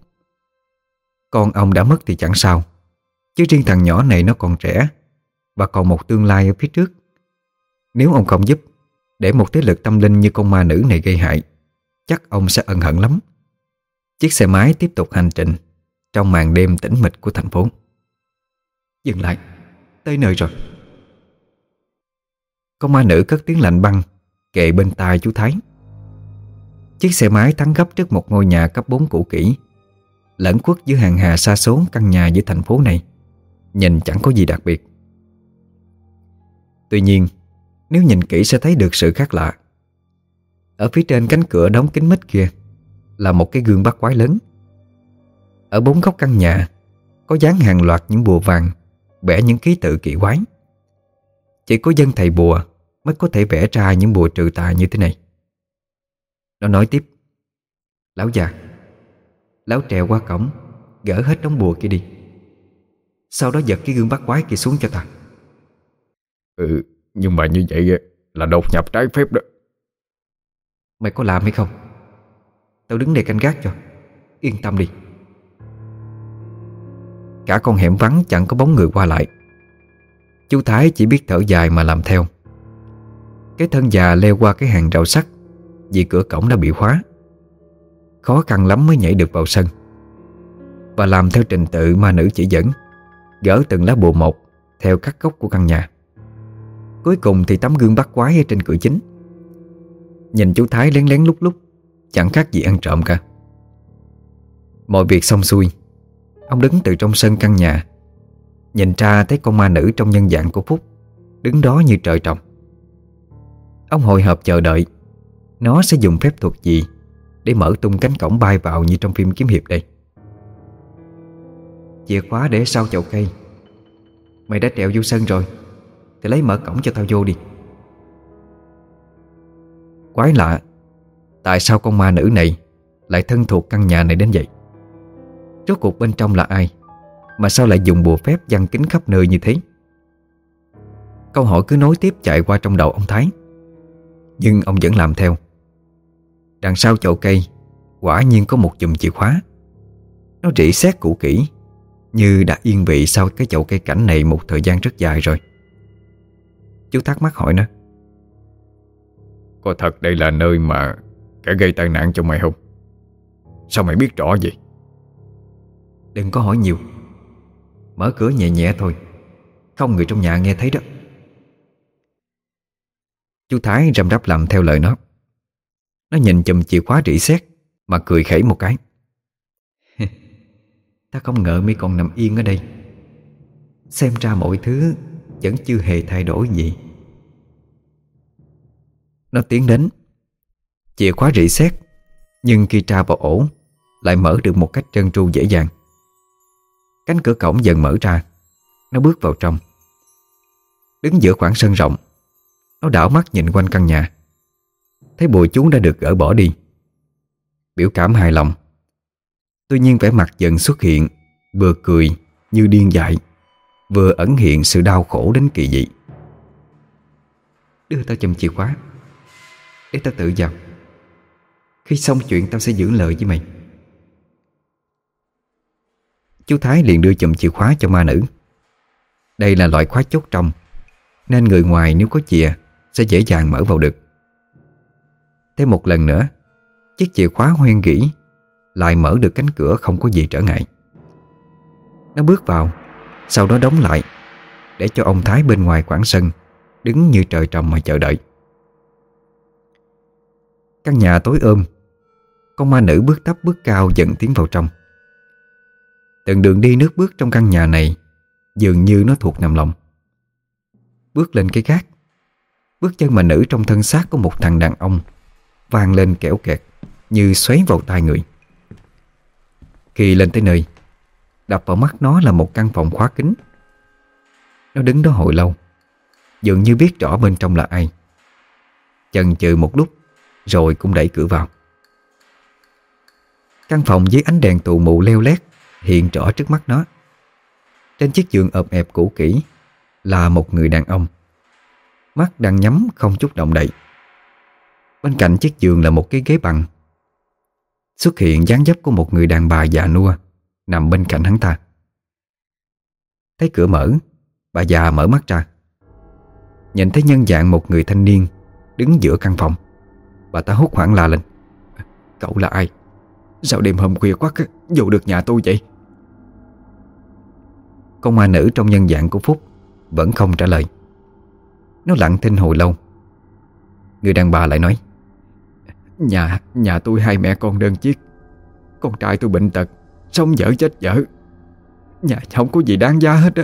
Con ông đã mất thì chẳng sao, Chứ riêng thằng nhỏ này nó còn trẻ Và còn một tương lai ở phía trước. Nếu ông không giúp để một thế lực tâm linh như con ma nữ này gây hại, Chắc ông sẽ ân hận lắm. Chiếc xe máy tiếp tục hành trình Trong màn đêm tĩnh mịch của thành phố. Dừng lại, Tới nơi rồi. Con ma nữ cất tiếng lạnh băng Kệ bên tai chú Thái. Chiếc xe máy thắng gấp trước một ngôi nhà cấp 4 cũ kỹ, Lẫn quất giữa hàng hà xa số căn nhà giữa thành phố này, Nhìn chẳng có gì đặc biệt. Tuy nhiên nếu nhìn kỹ sẽ thấy được sự khác lạ. Ở phía trên cánh cửa đóng kín mít kia Là một cái gương bắt quái lớn. Ở bốn góc căn nhà, Có dán hàng loạt những bùa vàng Vẽ những ký tự kỳ quái. Chỉ có dân thầy bùa Mới có thể vẽ ra những bùa trừ tà như thế này. Nó nói tiếp, Lão già, Lão trèo qua cổng, Gỡ hết đống bùa kia đi. Sau đó giật cái gương bắt quái kia xuống cho ta. Ừ. Nhưng mà như vậy là đột nhập trái phép đó. Mày có làm hay không? Tao đứng đây canh gác cho. Yên tâm đi. Cả con hẻm vắng chẳng có bóng người qua lại. Chú Thái chỉ biết thở dài mà làm theo. Cái thân già leo qua cái hàng rào sắt, Vì cửa cổng đã bị khóa. Khó khăn lắm mới nhảy được vào sân. Và làm theo trình tự mà nữ chỉ dẫn, Gỡ từng lá bùa một Theo các góc của căn nhà. Cuối cùng thì tấm gương bắt quái ở trên cửa chính. Nhìn chú Thái lén lén lúc lúc Chẳng khác gì ăn trộm cả. Mọi việc xong xuôi, Ông đứng từ trong sân căn nhà, Nhìn ra thấy con ma nữ trong nhân dạng của Phúc Đứng đó như trời trồng. Ông hồi hộp chờ đợi, Nó sẽ dùng phép thuật gì Để mở tung cánh cổng bay vào như trong phim kiếm hiệp đây? Chìa khóa để sau chậu cây, Mày đã trèo vô sân rồi. Thì lấy mở cổng cho tao vô đi. Quái lạ, Tại sao con ma nữ này Lại thân thuộc căn nhà này đến vậy? Rốt cuộc bên trong là ai? Mà sao lại dùng bùa phép giăng kính khắp nơi như thế? Câu hỏi cứ nối tiếp chạy qua trong đầu ông Thái. Nhưng ông vẫn làm theo. Đằng sau chậu cây, Quả nhiên có một chùm chìa khóa. Nó rỉ xét cũ kỹ, Như đã yên vị sau cái chậu cây cảnh này Một thời gian rất dài rồi. Chú thắc mắc hỏi nó. Có thật đây là nơi mà Kẻ gây tai nạn cho mày không? Sao mày biết rõ vậy? Đừng có hỏi nhiều. Mở cửa nhẹ nhẹ thôi. Không người trong nhà nghe thấy đó. Chú Thái răm rắp làm theo lời nó. Nó nhìn chùm chìa khóa rỉ sét Mà cười khẩy một cái. *laughs* Ta không ngờ mi còn nằm yên ở đây. Xem ra mọi thứ vẫn chưa hề thay đổi gì. Nó tiến đến, Chìa khóa rỉ sét, Nhưng khi tra vào ổ, Lại mở được một cách trơn tru dễ dàng. Cánh cửa cổng dần mở ra, Nó bước vào trong. Đứng giữa khoảng sân rộng, Nó đảo mắt nhìn quanh căn nhà. Thấy bùa chú đã được gỡ bỏ đi. Biểu cảm hài lòng. Tuy nhiên vẻ mặt dần xuất hiện, Vừa cười như điên dại. Vừa ẩn hiện sự đau khổ đến kỳ dị. Đưa tao chùm chìa khóa, Để tao tự vào. Khi xong chuyện, tao sẽ giữ lời với mày. Chú Thái liền đưa chùm chìa khóa cho ma nữ. Đây là loại khóa chốt trong, Nên người ngoài nếu có chìa Sẽ dễ dàng mở vào được. Thế một lần nữa, Chiếc chìa khóa hoen gỉ Lại mở được cánh cửa không có gì trở ngại. Nó bước vào sau đó đóng lại, Để cho ông Thái bên ngoài quảng sân, Đứng như trời trồng mà chờ đợi. Căn nhà tối ôm, Con ma nữ bước tấp bước cao dần tiến vào trong. Từng đường đi nước bước trong căn nhà này Dường như nó thuộc nằm lòng Bước lên cái gác, Bước chân mà nữ trong thân xác của một thằng đàn ông vang lên kẻo kẹt Như xoáy vào tai người. Khi lên tới nơi Đập vào mắt nó là một căn phòng khóa kính. Nó đứng đó hồi lâu, Dường như biết rõ bên trong là ai. Chần chừ một lúc, Rồi cũng đẩy cửa vào. Căn phòng với ánh đèn tù mù leo lét Hiện rõ trước mắt nó. Trên chiếc giường ợp ẹp cũ kỹ Là một người đàn ông. Mắt đang nhắm không chút động đậy. Bên cạnh chiếc giường là một cái ghế bằng. Xuất hiện dáng dấp của một người đàn bà già nua. Nằm bên cạnh hắn ta. Thấy cửa mở, Bà già mở mắt ra. Nhìn thấy nhân dạng một người thanh niên Đứng giữa căn phòng. Bà ta hốt hoảng la lên. Cậu là ai? Sao đêm hôm khuya quắc Vô được nhà tôi vậy? Con ma nữ trong nhân dạng của Phúc Vẫn không trả lời. Nó lặng thinh hồi lâu. Người đàn bà lại nói, Nhà nhà tôi hai mẹ con đơn chiếc. Con trai tôi bệnh tật. Sống dở chết dở. Nhà không có gì đáng giá hết á.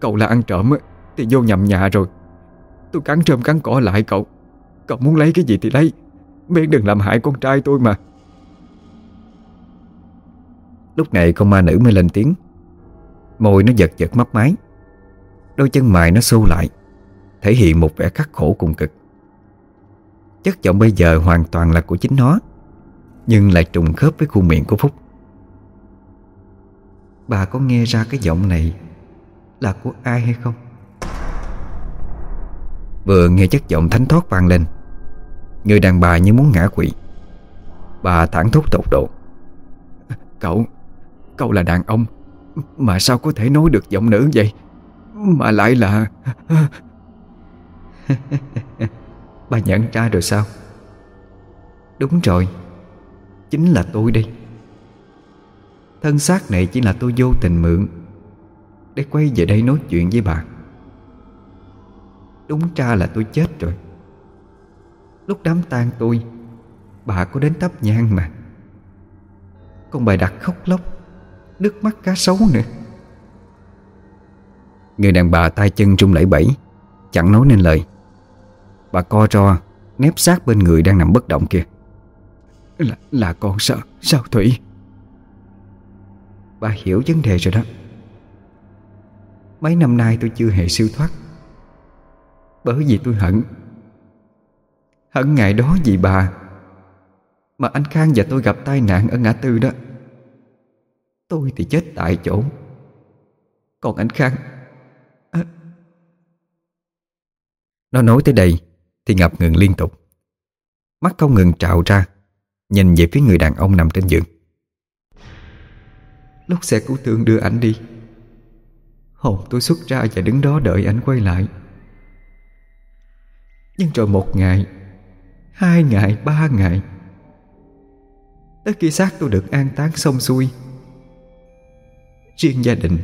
Cậu là ăn trộm á, Thì vô nhầm nhà rồi. Tôi cắn trơm cắn cỏ lại cậu. Cậu muốn lấy cái gì thì lấy. Miễn đừng làm hại con trai tôi mà. Lúc này con ma nữ mới lên tiếng. Môi nó giật giật mấp máy. Đôi chân mày nó xô lại, Thể hiện một vẻ khắc khổ cùng cực. Chất giọng bây giờ hoàn toàn là của chính nó, Nhưng lại trùng khớp với khuôn miệng của Phúc. Bà có nghe ra cái giọng này Là của ai hay không? Vừa nghe chất giọng thánh thoát vang lên Người đàn bà như muốn ngã quỵ. Bà thẳng thốt tột độ. Cậu Cậu là đàn ông Mà sao có thể nói được giọng nữ vậy? Mà lại là *laughs* Bà nhận ra rồi sao? Đúng rồi Chính là tôi đây Thân xác này chỉ là tôi vô tình mượn Để quay về đây nói chuyện với bà. Đúng ra là tôi chết rồi. Lúc đám tang tôi Bà có đến thắp nhang mà. Còn bà đặt khóc lóc Nước mắt cá sấu nữa. Người đàn bà tay chân trung lẫy bẫy Chẳng nói nên lời. Bà co ro Nép sát bên người đang nằm bất động kia Là, là con sao Sao Thủy? Bà hiểu vấn đề rồi đó. Mấy năm nay tôi chưa hề siêu thoát. Bởi vì tôi hận. Hận ngày đó vì bà. Mà anh Khang và tôi gặp tai nạn ở ngã tư đó. Tôi thì chết tại chỗ. Còn anh Khang à... Nó nói tới đây Thì ngập ngừng liên tục. Mắt không ngừng trào ra, Nhìn về phía người đàn ông nằm trên giường. Lúc xe cứu thương đưa ảnh đi Hồn tôi xuất ra và đứng đó đợi ảnh quay lại. Nhưng rồi một ngày Hai ngày, ba ngày Tới khi xác tôi được an táng xong xuôi Riêng gia đình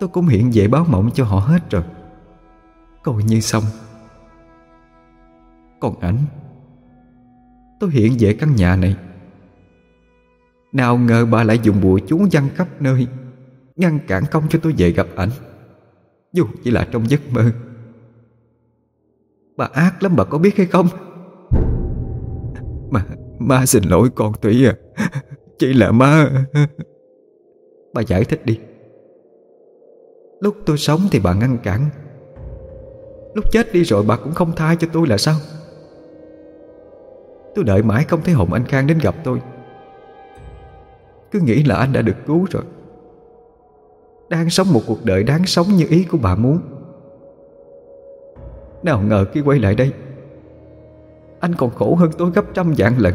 Tôi cũng hiện về báo mộng cho họ hết rồi. Coi như xong. Còn ảnh Tôi hiện về căn nhà này. Nào ngờ bà lại dùng bùa chú văn khắp nơi, Ngăn cản công cho tôi về gặp ảnh. Dù chỉ là trong giấc mơ. Bà ác lắm, bà có biết hay không? Mà, Ma xin lỗi con Thủy à. Chỉ là ma. Bà giải thích đi. Lúc tôi sống thì bà ngăn cản. Lúc chết đi rồi bà cũng không tha cho tôi là sao? Tôi đợi mãi không thấy Hồng Anh Khang đến gặp tôi. Cứ nghĩ là anh đã được cứu rồi. Đang sống một cuộc đời đáng sống như ý của bà muốn. Nào ngờ khi quay lại đây, Anh còn khổ hơn tôi gấp trăm vạn lần.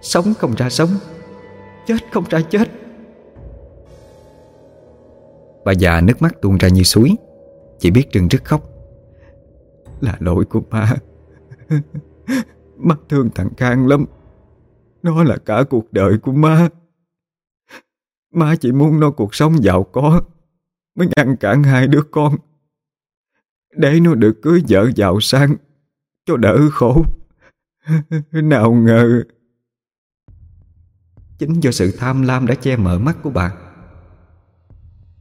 Sống không ra sống, Chết không ra chết. Bà già nước mắt tuôn ra như suối, Chỉ biết trừng rứt khóc. Là lỗi của ba. *laughs* Mắt thương thằng Khang lắm. Nó là cả cuộc đời của má. Má chỉ muốn nó cuộc sống giàu có, Mới ngăn cản hai đứa con. Để nó được cưới vợ giàu sang, Cho đỡ khổ. *laughs* Nào ngờ. Chính do sự tham lam đã che mở mắt của bà.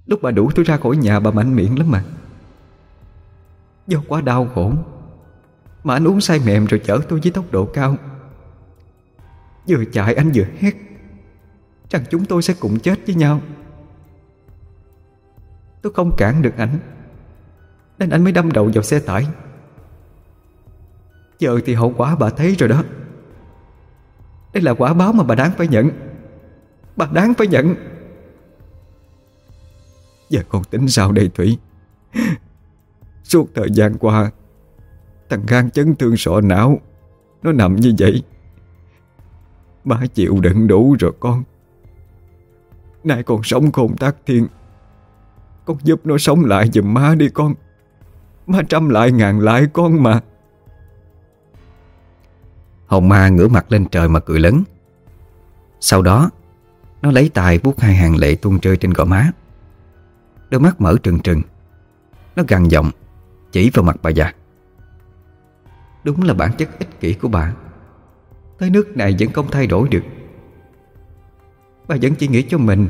Lúc bà đủ tôi ra khỏi nhà, bà mạnh miệng lắm mà. Do quá đau khổ, Mà anh uống say mềm rồi chở tôi với tốc độ cao. Vừa chạy anh vừa hét. Rằng chúng tôi sẽ cùng chết với nhau. Tôi không cản được anh Nên anh mới đâm đầu vào xe tải. Giờ thì hậu quả bà thấy rồi đó. Đây là quả báo mà bà đáng phải nhận. Bà đáng phải nhận. Giờ còn tính sao đây Thủy? Suốt thời gian qua, Thằng gan chấn thương sọ não, Nó nằm như vậy. Má chịu đựng đủ rồi con. Nay còn sống khôn tác thiên. Con giúp nó sống lại giùm má đi con. Má trăm lại ngàn lại con mà. Hồng ma ngửa mặt lên trời mà cười lớn. Sau đó, Nó lấy tay vuốt hai hàng lệ tuôn rơi trên gò má. Đôi mắt mở trừng trừng. Nó gằn giọng, Chỉ vào mặt bà già. Đúng là bản chất ích kỷ của bà. Tới nước này vẫn không thay đổi được. Bà vẫn chỉ nghĩ cho mình,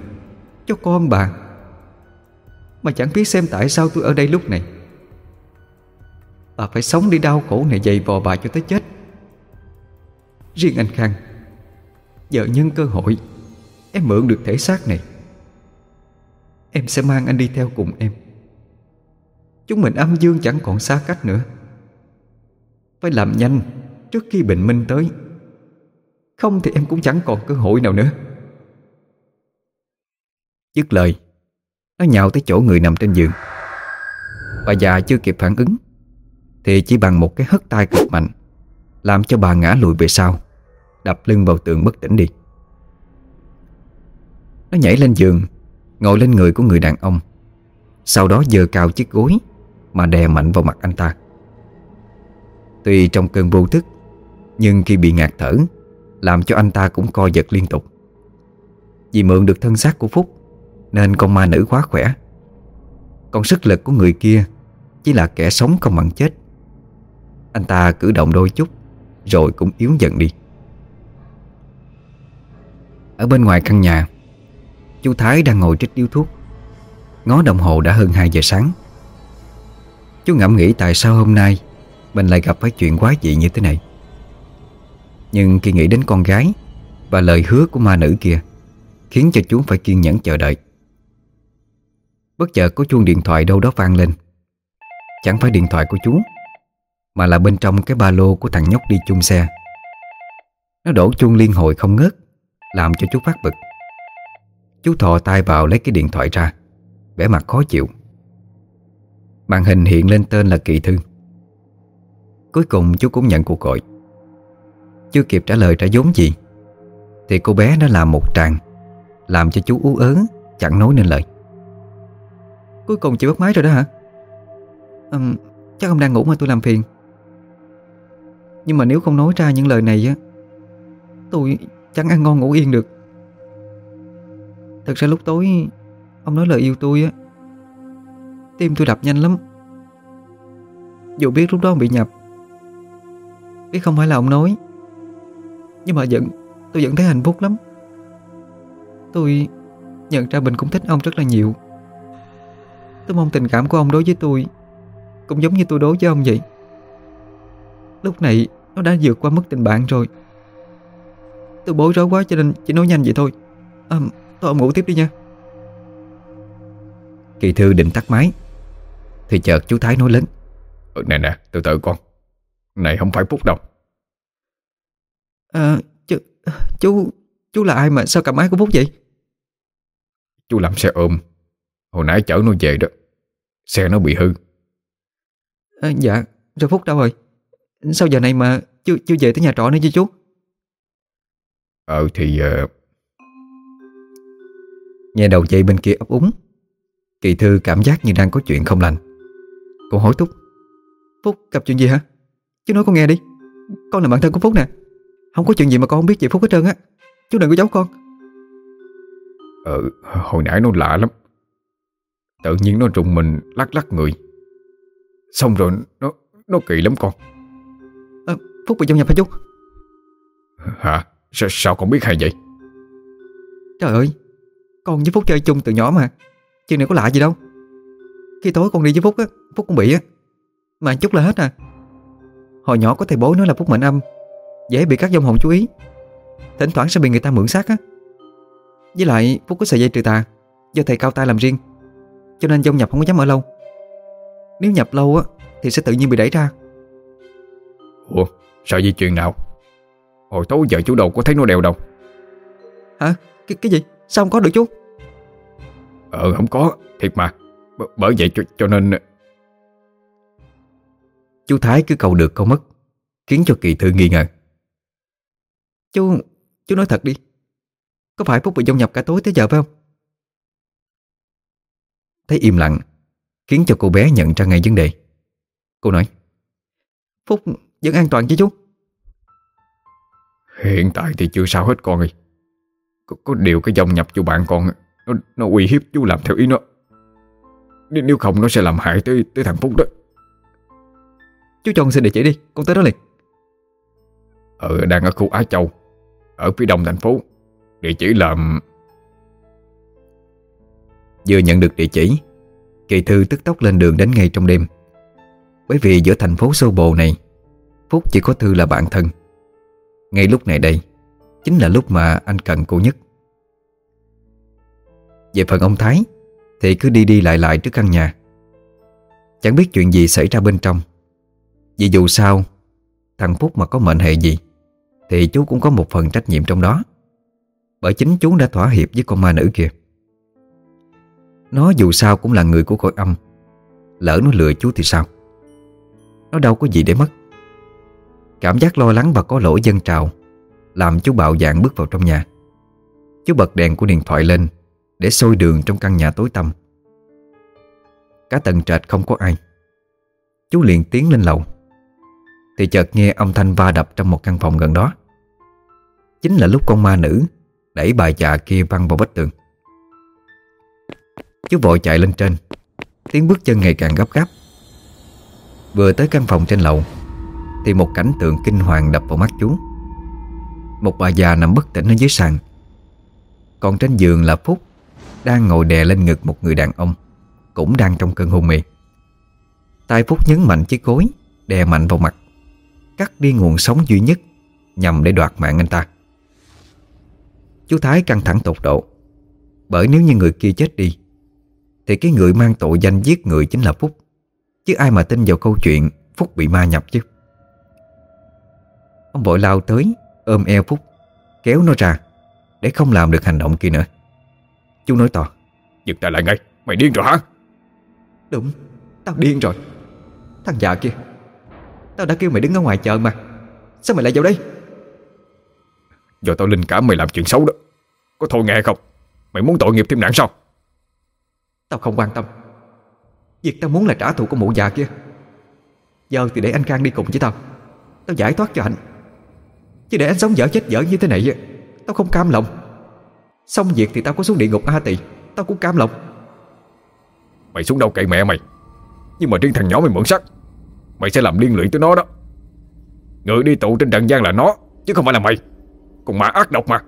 Cho con bà. Mà chẳng biết xem tại sao tôi ở đây lúc này. Bà phải sống đi đau khổ này dày vò bà cho tới chết. Riêng anh Khang Giờ nhân cơ hội, Em mượn được thể xác này. Em sẽ mang anh đi theo cùng em. Chúng mình âm dương chẳng còn xa cách nữa. Phải làm nhanh Trước khi bình minh tới. Không thì em cũng chẳng còn cơ hội nào nữa. Dứt lời, Nó nhào tới chỗ người nằm trên giường. Bà già chưa kịp phản ứng, Thì chỉ bằng một cái hất tay cực mạnh, Làm cho bà ngã lùi về sau, Đập lưng vào tường bất tỉnh đi. Nó nhảy lên giường, Ngồi lên người của người đàn ông. Sau đó giơ cao chiếc gối Mà đè mạnh vào mặt anh ta. Tuy trong cơn vô thức, Nhưng khi bị ngạt thở làm cho anh ta cũng co giật liên tục. Vì mượn được thân xác của Phúc, Nên con ma nữ quá khỏe. Còn sức lực của người kia Chỉ là kẻ sống không bằng chết. Anh ta cử động đôi chút, Rồi cũng yếu dần đi. Ở bên ngoài căn nhà Chú Thái đang ngồi trích điếu thuốc. Ngó đồng hồ đã hơn 2 giờ sáng. Chú ngẫm nghĩ tại sao hôm nay Mình lại gặp phải chuyện quá dị như thế này? Nhưng khi nghĩ đến con gái Và lời hứa của ma nữ kia, Khiến cho chú phải kiên nhẫn chờ đợi. Bất chợt có chuông điện thoại đâu đó vang lên. Chẳng phải điện thoại của chú Mà là bên trong cái ba lô của thằng nhóc đi chung xe. Nó đổ chuông liên hồi không ngớt, Làm cho chú phát bực. Chú thò tay vào lấy cái điện thoại ra, vẻ mặt khó chịu. Màn hình hiện lên tên là Kỳ Thư. Cuối cùng chú cũng nhận cuộc gọi. Chưa kịp trả lời trả vốn gì. Thì cô bé đã làm một tràng Làm cho chú ú ớ Chẳng nói nên lời. Cuối cùng chị bắt máy rồi đó hả? À, Chắc ông đang ngủ mà tôi làm phiền. Nhưng mà nếu không nói ra những lời này á Tôi chẳng ăn ngon ngủ yên được. Thật ra lúc tối Ông nói lời yêu tôi á Tim tôi đập nhanh lắm. Dù biết lúc đó ông bị nhập Biết không phải là ông nói. Nhưng mà vẫn Tôi vẫn thấy hạnh phúc lắm. Tôi nhận ra mình cũng thích ông rất là nhiều. Tôi mong tình cảm của ông đối với tôi Cũng giống như tôi đối với ông vậy. Lúc này Nó đã vượt qua mức tình bạn rồi. Tôi bối rối quá cho nên chỉ nói nhanh vậy thôi. À, Thôi ông ngủ tiếp đi nha. Kỳ thư định tắt máy Thì chợt chú Thái nói lớn. Ừ, Nè nè từ từ con. Này không phải Phúc đâu à, chú, chú Chú là ai mà sao cầm máy của Phúc vậy? Chú làm xe ôm. Hồi nãy chở nó về đó Xe nó bị hư. À, Dạ Rồi Phúc đâu rồi? Sao giờ này mà chưa, chưa về tới nhà trọ nữa chứ chú? Ờ thì uh, Nghe đầu dây bên kia ấp úng. Kỳ thư cảm giác như đang có chuyện không lành. Cô hối thúc. Phúc gặp chuyện gì hả? Chú nói con nghe đi. Con là bạn thân của Phúc nè Không có chuyện gì mà con không biết về Phúc hết trơn á. Chú đừng có giấu con. Ừ hồi nãy nó lạ lắm. Tự nhiên nó rùng mình lắc lắc người. Xong rồi nó nó kỳ lắm con. À, Phúc bị trong nhập hả chú? Hả? Sao, sao con biết hay vậy? Trời ơi con với Phúc chơi chung từ nhỏ mà. Chuyện này có lạ gì đâu. Khi tối con đi với Phúc á Phúc cũng bị á. Mà chút là hết à. Hồi nhỏ có thầy bố nói là Phúc mệnh âm Dễ bị các dông hồn chú ý. Thỉnh thoảng sẽ bị người ta mượn xác á. Với lại Phúc có sợi dây trừ tà Do thầy cao tay làm riêng Cho nên dông nhập không có dám ở lâu. Nếu nhập lâu á Thì sẽ tự nhiên bị đẩy ra. Ủa sao dây chuyền nào? Hồi tối giờ chú đâu có thấy nó đeo đâu. Hả? Cái, cái gì? Sao không có được chú? Ờ không có Thiệt mà. B Bởi vậy cho, cho nên Chú Thái cứ cầu được câu mất Khiến cho kỳ thư nghi ngờ Chú, chú nói thật đi. Có phải Phúc bị dông nhập cả tối tới giờ phải không? Thấy im lặng Khiến cho cô bé nhận ra ngay vấn đề. Cô nói Phúc vẫn an toàn chứ chú? Hiện tại thì chưa sao hết con ơi. Có, có điều cái dòng nhập cho bạn con Nó, nó uy hiếp chú làm theo ý nó. Nếu không nó sẽ làm hại tới tới thằng Phúc đó. Chú cho con xin địa chỉ đi Con tới đó liền. Ờ đang ở khu Á Châu ở phía đông thành phố. Địa chỉ là Vừa nhận được địa chỉ, Kỳ thư tức tốc lên đường đến ngay trong đêm. Bởi vì giữa thành phố sâu bồ này, Phúc chỉ có Thư là bạn thân. Ngay lúc này đây, Chính là lúc mà anh cần cô nhất. Về phần ông Thái, Thì cứ đi đi lại lại trước căn nhà. Chẳng biết chuyện gì xảy ra bên trong. Vì dù sao, Thằng Phúc mà có mệnh hệ gì? Thì chú cũng có một phần trách nhiệm trong đó. Bởi chính chú đã thỏa hiệp với con ma nữ kia. Nó dù sao cũng là người của cõi âm. Lỡ nó lừa chú thì sao? Nó đâu có gì để mất. Cảm giác lo lắng và có lỗi dân trào Làm chú bạo dạng bước vào trong nhà. Chú bật đèn của điện thoại lên Để sôi đường trong căn nhà tối tăm. Cả tầng trệt không có ai. Chú liền tiến lên lầu. Thì chợt nghe âm thanh va đập trong một căn phòng gần đó. Chính là lúc con ma nữ Đẩy bà già kia văng vào vách tường. Chú vội chạy lên trên. Tiếng bước chân ngày càng gấp gáp. Vừa tới căn phòng trên lầu, Thì một cảnh tượng kinh hoàng đập vào mắt chú. Một bà già nằm bất tỉnh ở dưới sàn. Còn trên giường là Phúc, Đang ngồi đè lên ngực một người đàn ông, Cũng đang trong cơn hôn mê. Tay Phúc nhấn mạnh chiếc gối, Đè mạnh vào mặt, Cắt đi nguồn sống duy nhất, Nhằm để đoạt mạng anh ta. Chú Thái căng thẳng tột độ. Bởi nếu như người kia chết đi Thì cái người mang tội danh giết người chính là Phúc. Chứ ai mà tin vào câu chuyện Phúc bị ma nhập chứ? Ông vội lao tới Ôm eo Phúc Kéo nó ra Để không làm được hành động kia nữa. Chú nói to Dừng tay lại ngay Mày điên rồi hả? Đúng Tao điên rồi. Thằng già kia Tao đã kêu mày đứng ở ngoài chợ mà. Sao mày lại vào đây Do tao linh cảm mày làm chuyện xấu đó. Có thôi nghe không? Mày muốn tội nghiệp thêm nặng sao? Tao không quan tâm. Việc tao muốn là trả thù của mụ già kia. Giờ thì để anh Khang đi cùng với tao. Tao giải thoát cho anh. Chứ để anh sống dở chết dở như thế này Tao không cam lòng. Xong việc thì tao có xuống địa ngục A tỳ Tao cũng cam lòng. Mày xuống đâu cậy mẹ mày? Nhưng mà riêng thằng nhỏ mày mượn sắc Mày sẽ làm liên lụy tới nó đó. Người đi tụ trên trần gian là nó Chứ không phải là mày Còn mà ác độc mà.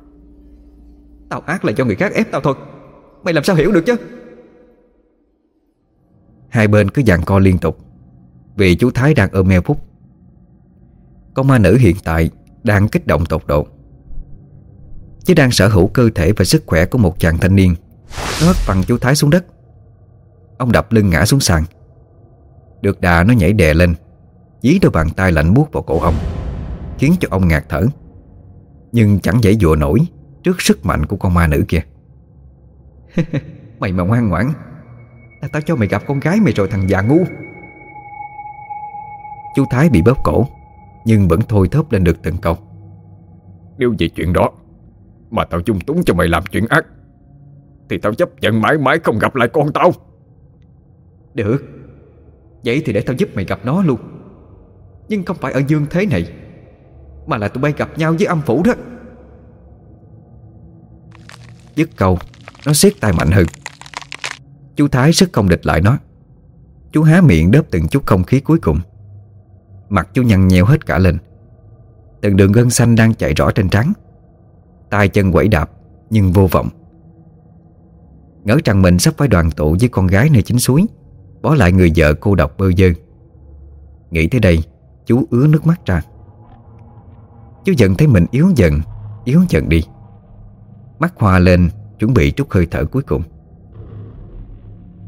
Tao ác là do người khác ép tao thôi. Mày làm sao hiểu được chứ? Hai bên cứ dàn co liên tục Vì chú Thái đang ôm eo Phúc. Con ma nữ hiện tại Đang kích động tột độ. Chứ đang sở hữu cơ thể và sức khỏe của một chàng thanh niên Nó hất văng chú Thái xuống đất. Ông đập lưng ngã xuống sàn. Được đà nó nhảy đè lên Dí đôi bàn tay lạnh buốt vào cổ ông Khiến cho ông ngạt thở Nhưng chẳng dễ dụa nổi Trước sức mạnh của con ma nữ kia. *laughs* Mày mà ngoan ngoãn Là tao cho mày gặp con gái mày rồi thằng già ngu. Chú Thái bị bóp cổ Nhưng vẫn thôi thớp lên được từng câu. Nếu vì chuyện đó Mà tao chung túng cho mày làm chuyện ác Thì tao chấp nhận mãi mãi không gặp lại con tao. Được Vậy thì để tao giúp mày gặp nó luôn. Nhưng không phải ở dương thế này mà là tụi bay gặp nhau với âm phủ đó. Dứt câu, Nó siết tay mạnh hơn Chú Thái sức không địch lại nó. Chú há miệng đớp từng chút không khí cuối cùng. Mặt chú nhăn nheo hết cả lên. Từng đường gân xanh đang chạy rõ trên trán. Tay chân quẩy đạp, Nhưng vô vọng. Ngỡ rằng mình sắp phải đoàn tụ với con gái nơi chính suối, Bỏ lại người vợ cô độc bơ dơ Nghĩ tới đây, Chú ứa nước mắt ra. Chú giận thấy mình yếu dần Yếu dần đi. Mắt hoa lên, Chuẩn bị trút hơi thở cuối cùng.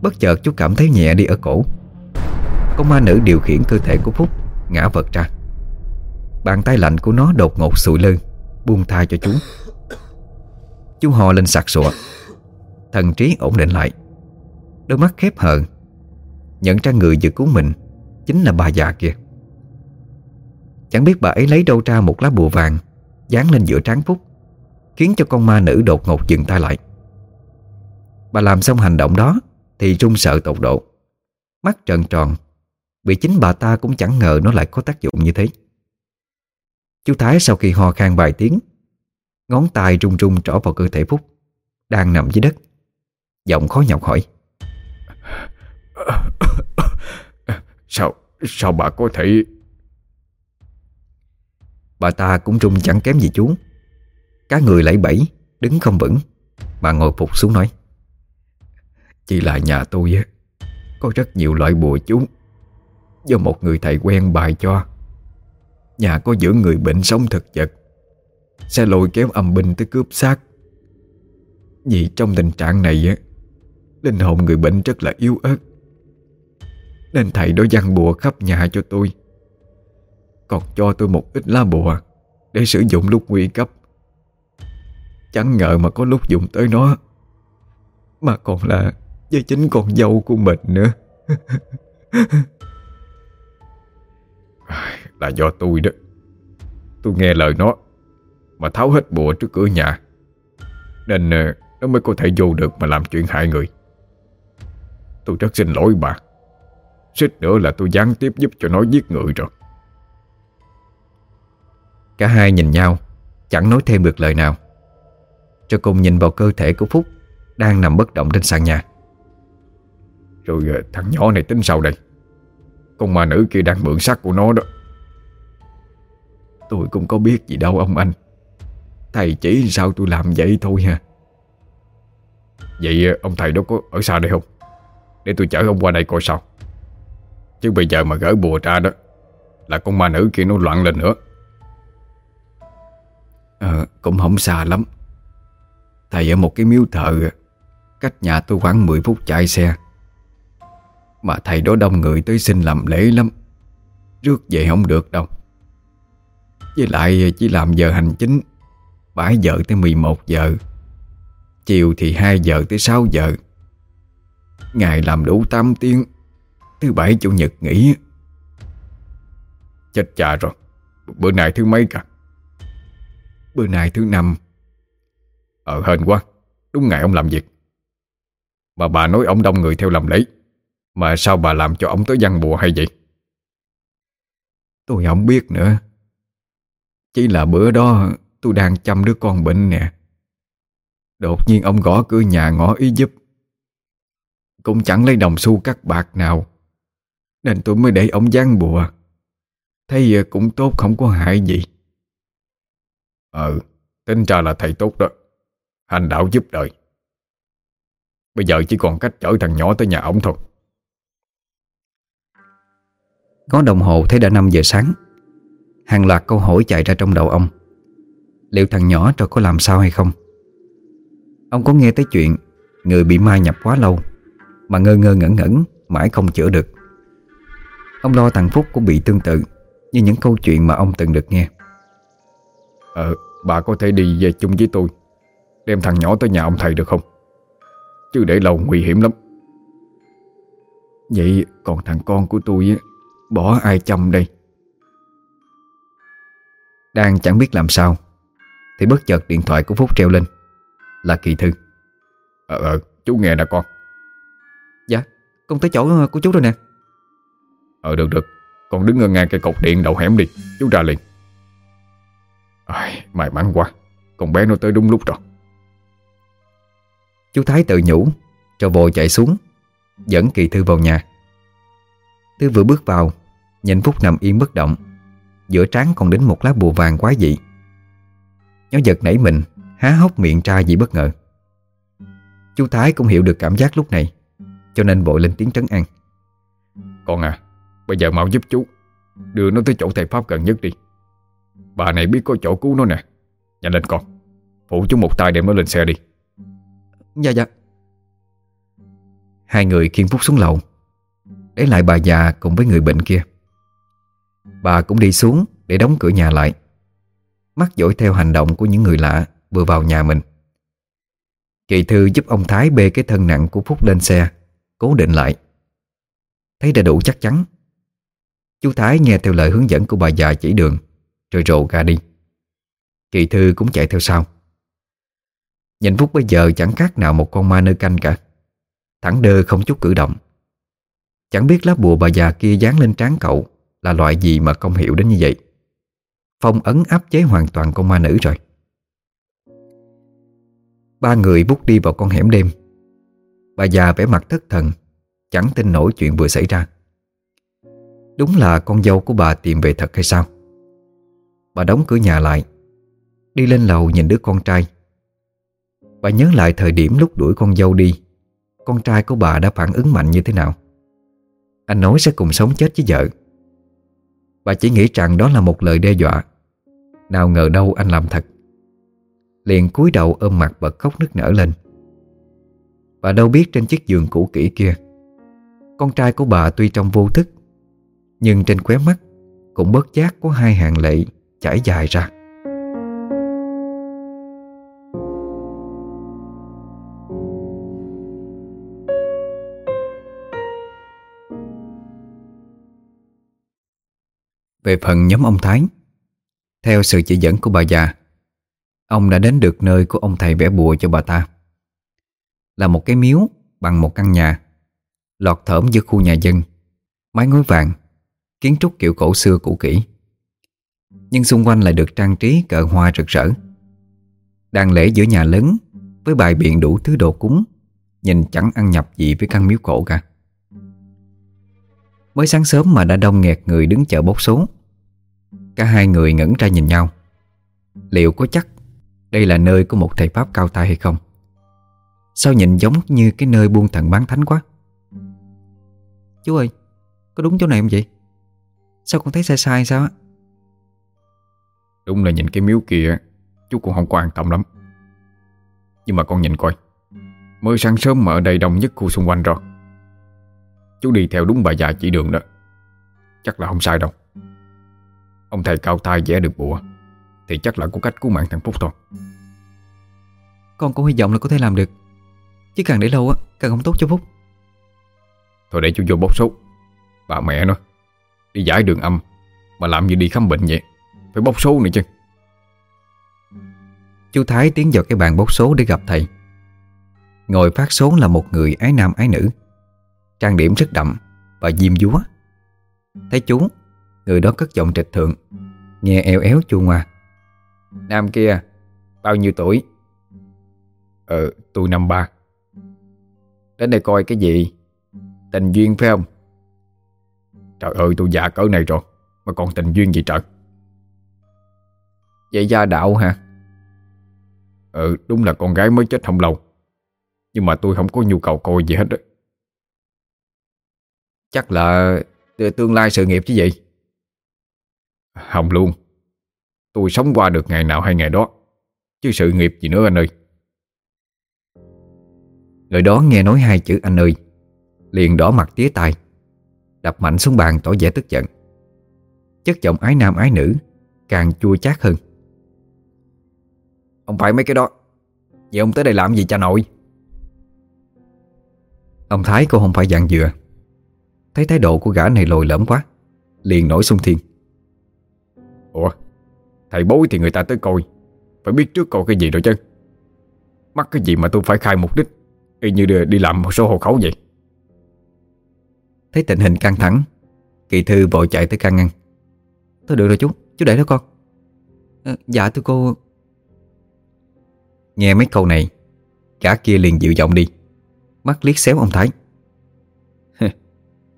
Bất chợt chú cảm thấy nhẹ đi ở cổ. Con ma nữ điều khiển cơ thể của Phúc, Ngã vật ra. Bàn tay lạnh của nó đột ngột sụi lơ, Buông tha cho chú. Chú hò lên sặc sụa. Thần trí ổn định lại. Đôi mắt khép hờ. Nhận ra người vừa cứu mình Chính là bà già kia. Chẳng biết bà ấy lấy đâu ra một lá bùa vàng, Dán lên giữa trán Phúc, Khiến cho con ma nữ đột ngột dừng tay lại. Bà làm xong hành động đó Thì run sợ tột độ. Mắt trợn tròn, Vì chính bà ta cũng chẳng ngờ nó lại có tác dụng như thế. Chú Thái sau khi ho khan vài tiếng, Ngón tay run run trỏ vào cơ thể Phúc, Đang nằm dưới đất. Giọng khó nhọc hỏi. Sao Sao bà có thể Bà ta cũng rung chẳng kém gì chú. Cá người lẫy bẫy, Đứng không vững, Mà ngồi phục xuống nói. Chỉ là nhà tôi á, Có rất nhiều loại bùa chú. Do một người thầy quen bài cho, Nhà có giữ người bệnh sống thực vật, Sẽ lôi kéo âm binh tới cướp xác. Vì trong tình trạng này á, Linh hồn người bệnh rất là yếu ớt, Nên thầy đó văn bùa khắp nhà cho tôi. Còn cho tôi một ít lá bùa Để sử dụng lúc nguy cấp. Chẳng ngờ mà có lúc dùng tới nó, Mà còn là Với chính con dâu của mình nữa. *laughs* Là do tôi đó. Tôi nghe lời nó Mà tháo hết bùa trước cửa nhà, Nên ờ, nó mới có thể vô được Mà làm chuyện hại người. Tôi rất xin lỗi bà. Xích nữa là tôi gián tiếp giúp cho nó giết người rồi. Cả hai nhìn nhau, Chẳng nói thêm được lời nào. Rồi cùng nhìn vào cơ thể của Phúc, Đang nằm bất động trên sàn nhà. Rồi ờ, thằng nhỏ này tính sao đây? Con ma nữ kia đang mượn xác của nó đó. Tôi cũng có biết gì đâu, ông anh. Thầy chỉ sao tôi làm vậy thôi ha. Vậy ờ, ông thầy đó có ở xa đây không? Để tôi chở ông qua đây coi sao. Chứ bây giờ mà gỡ bùa ra đó, Là con ma nữ kia nó loạn lên nữa. Ờ cũng không xa lắm. Thầy ở một cái miếu thờ, Cách nhà tôi khoảng 10 phút chạy xe. Mà thầy đó đông người tới xin làm lễ lắm. Rước về không được đâu. Với lại chỉ làm giờ hành chính 7 giờ tới 11 giờ. Chiều thì 2 giờ tới 6 giờ. Ngày làm đủ 8 tiếng, Thứ bảy chủ nhật nghỉ. Chết cha rồi. Bữa nay thứ mấy cả? Bữa nay thứ năm. Ờ hên quá. Đúng ngày ông làm việc. Mà bà nói ông đông người theo làm lễ. Mà sao bà làm cho ông tới văn bùa hay vậy? Tôi không biết nữa. Chỉ là bữa đó tôi đang chăm đứa con bệnh nè. Đột nhiên ông gõ cửa nhà ngõ ý giúp. Cũng chẳng lấy đồng xu cắt bạc nào. Nên tôi mới để ông gián bùa Thấy cũng tốt, không có hại gì. Ờ Tính ra là thầy tốt đó. Hành đạo giúp đời. Bây giờ chỉ còn cách chở thằng nhỏ tới nhà ông thôi. Có đồng hồ thấy đã 5 giờ sáng. Hàng loạt câu hỏi chạy ra trong đầu ông. Liệu thằng nhỏ rồi có làm sao hay không? Ông có nghe tới chuyện Người bị ma nhập quá lâu Mà ngơ ngơ ngẩn ngẩn Mãi không chữa được. Ông lo thằng Phúc cũng bị tương tự Như những câu chuyện mà ông từng được nghe. Ờ Bà có thể đi về chung với tôi Đem thằng nhỏ tới nhà ông thầy được không? Chứ để lâu nguy hiểm lắm. Vậy còn thằng con của tôi á Bỏ ai chăm đây? Đang chẳng biết làm sao Thì bất chợt điện thoại của Phúc treo lên. Là Kỳ Thư. Ờ ờ chú nghe nè con. Dạ con tới chỗ của chú rồi nè. Ờ được được. Con đứng ở ngang cây cột điện đầu hẻm đi. Chú ra liền Ai, May mắn quá. Con bé nó tới đúng lúc rồi. Chú Thái tự nhủ Rồi vội chạy xuống Dẫn Kỳ Thư vào nhà. Thư vừa bước vào Nhìn Phúc nằm yên bất động. Giữa trán còn đính một lá bùa vàng quái dị. Nó giật nảy mình Há hốc miệng ra vì bất ngờ. Chú Thái cũng hiểu được cảm giác lúc này Cho nên vội lên tiếng trấn an. Con à Bây giờ mau giúp chú Đưa nó tới chỗ thầy Pháp gần nhất đi Bà này biết có chỗ cứu nó nè. Nhanh lên con. Phụ chúng một tay đem nó lên xe đi. Dạ dạ. Hai người khiêng Phúc xuống lầu. Để lại bà già cùng với người bệnh kia. Bà cũng đi xuống Để đóng cửa nhà lại. Mắt dõi theo hành động của những người lạ Vừa vào nhà mình. Kỳ thư giúp ông Thái bê cái thân nặng của Phúc lên xe, Cố định lại. Thấy đã đủ chắc chắn. Chú Thái nghe theo lời hướng dẫn của bà già chỉ đường. Rồi rồ ra đi. Kỳ thư cũng chạy theo sau. Nhìn Phúc bây giờ chẳng khác nào một con ma nơ canh cả. Thẳng đơ không chút cử động. Chẳng biết lá bùa bà già kia dán lên trán cậu Là loại gì mà không hiểu đến như vậy. Phong ấn áp chế hoàn toàn con ma nữ rồi. Ba người bút đi vào con hẻm đêm. Bà già vẻ mặt thất thần, Chẳng tin nổi chuyện vừa xảy ra. Đúng là con dâu của bà tìm về thật hay sao? Bà đóng cửa nhà lại. Đi lên lầu nhìn đứa con trai. Bà nhớ lại thời điểm lúc đuổi con dâu đi. Con trai của bà đã phản ứng mạnh như thế nào? Anh nói sẽ cùng sống chết với vợ. Bà chỉ nghĩ rằng đó là một lời đe dọa. Nào ngờ đâu anh làm thật. Liền cúi đầu ôm mặt bật khóc nức nở lên. Bà đâu biết trên chiếc giường cũ kỹ kia. Con trai của bà tuy trong vô thức, Nhưng trên khóe mắt Cũng bớt giác có hai hàng lệ chảy dài ra. Về phần nhóm ông Thái, Theo sự chỉ dẫn của bà già, Ông đã đến được nơi của ông thầy vẽ bùa cho bà ta. Là một cái miếu bằng một căn nhà, Lọt thởm giữa khu nhà dân, Mái ngói vàng, Kiến trúc kiểu cổ xưa cũ kỹ. Nhưng xung quanh lại được trang trí cờ hoa rực rỡ. Đang lễ giữa nhà lớn Với bài biện đủ thứ đồ cúng, Nhìn chẳng ăn nhập gì với căn miếu cổ cả. Mới sáng sớm mà đã đông nghẹt người đứng chờ bốc số. Cả hai người ngẩn ra nhìn nhau. Liệu có chắc đây là nơi của một thầy Pháp cao tay hay không? Sao nhìn giống như cái nơi buôn thần bán thánh quá? Chú ơi, Có đúng chỗ này không vậy? Sao con thấy sai sai sao á? Đúng là nhìn cái miếu kia Chú cũng không quan tâm lắm. Nhưng mà con nhìn coi Mới sáng sớm mà ở đây đông nhất khu xung quanh rồi. Chú đi theo đúng bà già chỉ đường đó. Chắc là không sai đâu. Ông thầy cao tay vẽ được bùa Thì chắc là có cách cứu mạng thằng Phúc thôi. Con cũng hy vọng là có thể làm được. Chứ càng để lâu á Càng không tốt cho Phúc. Thôi để chú vô bốc số. Bà mẹ nó Đi giải đường âm Mà làm như đi khám bệnh vậy Phải bốc số nữa chứ. Chú Thái tiến vào cái bàn bốc số để gặp thầy. Ngồi phát số là một người ái nam ái nữ. Trang điểm rất đậm Và diêm dúa. Thấy chú Người đó cất giọng trịch thượng Nghe eo éo chua ngoa. Nam kia Bao nhiêu tuổi? Ờ tôi năm ba. Đến đây coi cái gì? Tình duyên phải không? Trời ơi tôi già cỡ này rồi Mà còn tình duyên gì trời Vậy gia đạo hả? Ừ đúng là con gái mới chết không lâu. Nhưng mà tôi không có nhu cầu coi gì hết đó. Chắc là tương lai sự nghiệp chứ gì? Không luôn. Tôi sống qua được ngày nào hay ngày đó. Chứ sự nghiệp gì nữa anh ơi. Người đó nghe nói hai chữ anh ơi, Liền đỏ mặt tía tai, Đập mạnh xuống bàn tỏ vẻ tức giận. Chất giọng ái nam ái nữ Càng chua chát hơn. Không phải mấy cái đó. Vậy ông tới đây làm gì cha nội? Ông Thái cô không phải dạng dừa. Thấy thái độ của gã này lồi lõm quá Liền nổi xung thiên. Ủa Thầy bối thì người ta tới coi. Phải biết trước coi cái gì rồi chứ. Mắc cái gì mà tôi phải khai mục đích Y như đi, đi làm một số hộ khẩu vậy? Thấy tình hình căng thẳng Kỳ thư vội chạy tới can ngăn. Thôi được rồi chú, chú để đó con. À, Dạ thưa cô Nghe mấy câu này Cả kia liền dịu giọng đi. Mắt liếc xéo ông Thái.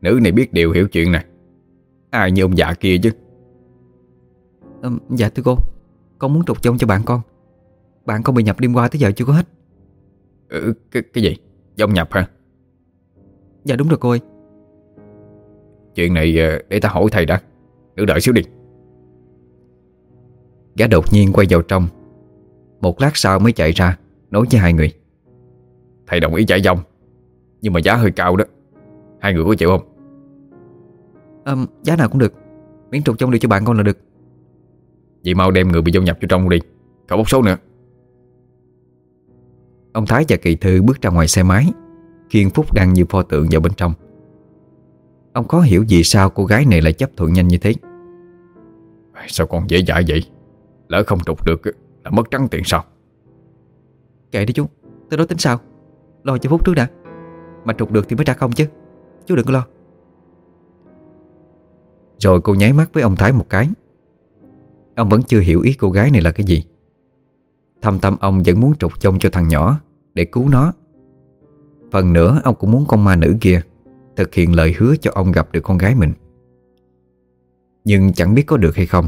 Nữ này biết điều hiểu chuyện nè Ai như ông già kia chứ? À, Dạ thưa cô Con muốn trục dông cho bạn con. Bạn con bị nhập đêm qua tới giờ chưa có hết. Ừ, cái, cái gì? Dông nhập hả? Dạ đúng rồi cô ơi. Chuyện này ờ, để ta hỏi thầy đã. Nữ đợi xíu đi. Gã đột nhiên quay vào trong Một lát sau mới chạy ra Nói với hai người. Thầy đồng ý chạy dông Nhưng mà giá hơi cao đó. Hai người có chịu không? À, Giá nào cũng được. Miễn trục trong đi cho bạn con là được. Vậy mau đem người bị dông nhập vô trong đi. Cậu bốc số nữa. Ông Thái và Kỳ Thư bước ra ngoài xe máy Khiên Phúc đang như pho tượng vào bên trong. Ông khó hiểu vì sao cô gái này lại chấp thuận nhanh như thế. Sao còn dễ dãi vậy? Lỡ không trục được là mất trắng tiền sao? Kệ đi chú Tôi nói tính sao? Lo cho Phúc trước đã. Mà trục được thì mới trả không chứ. Chú đừng có lo. Rồi cô nháy mắt với ông Thái một cái. Ông vẫn chưa hiểu ý cô gái này là cái gì. Thâm tâm ông vẫn muốn trục trông cho thằng nhỏ Để cứu nó. Phần nữa ông cũng muốn con ma nữ kia Thực hiện lời hứa cho ông gặp được con gái mình. Nhưng chẳng biết có được hay không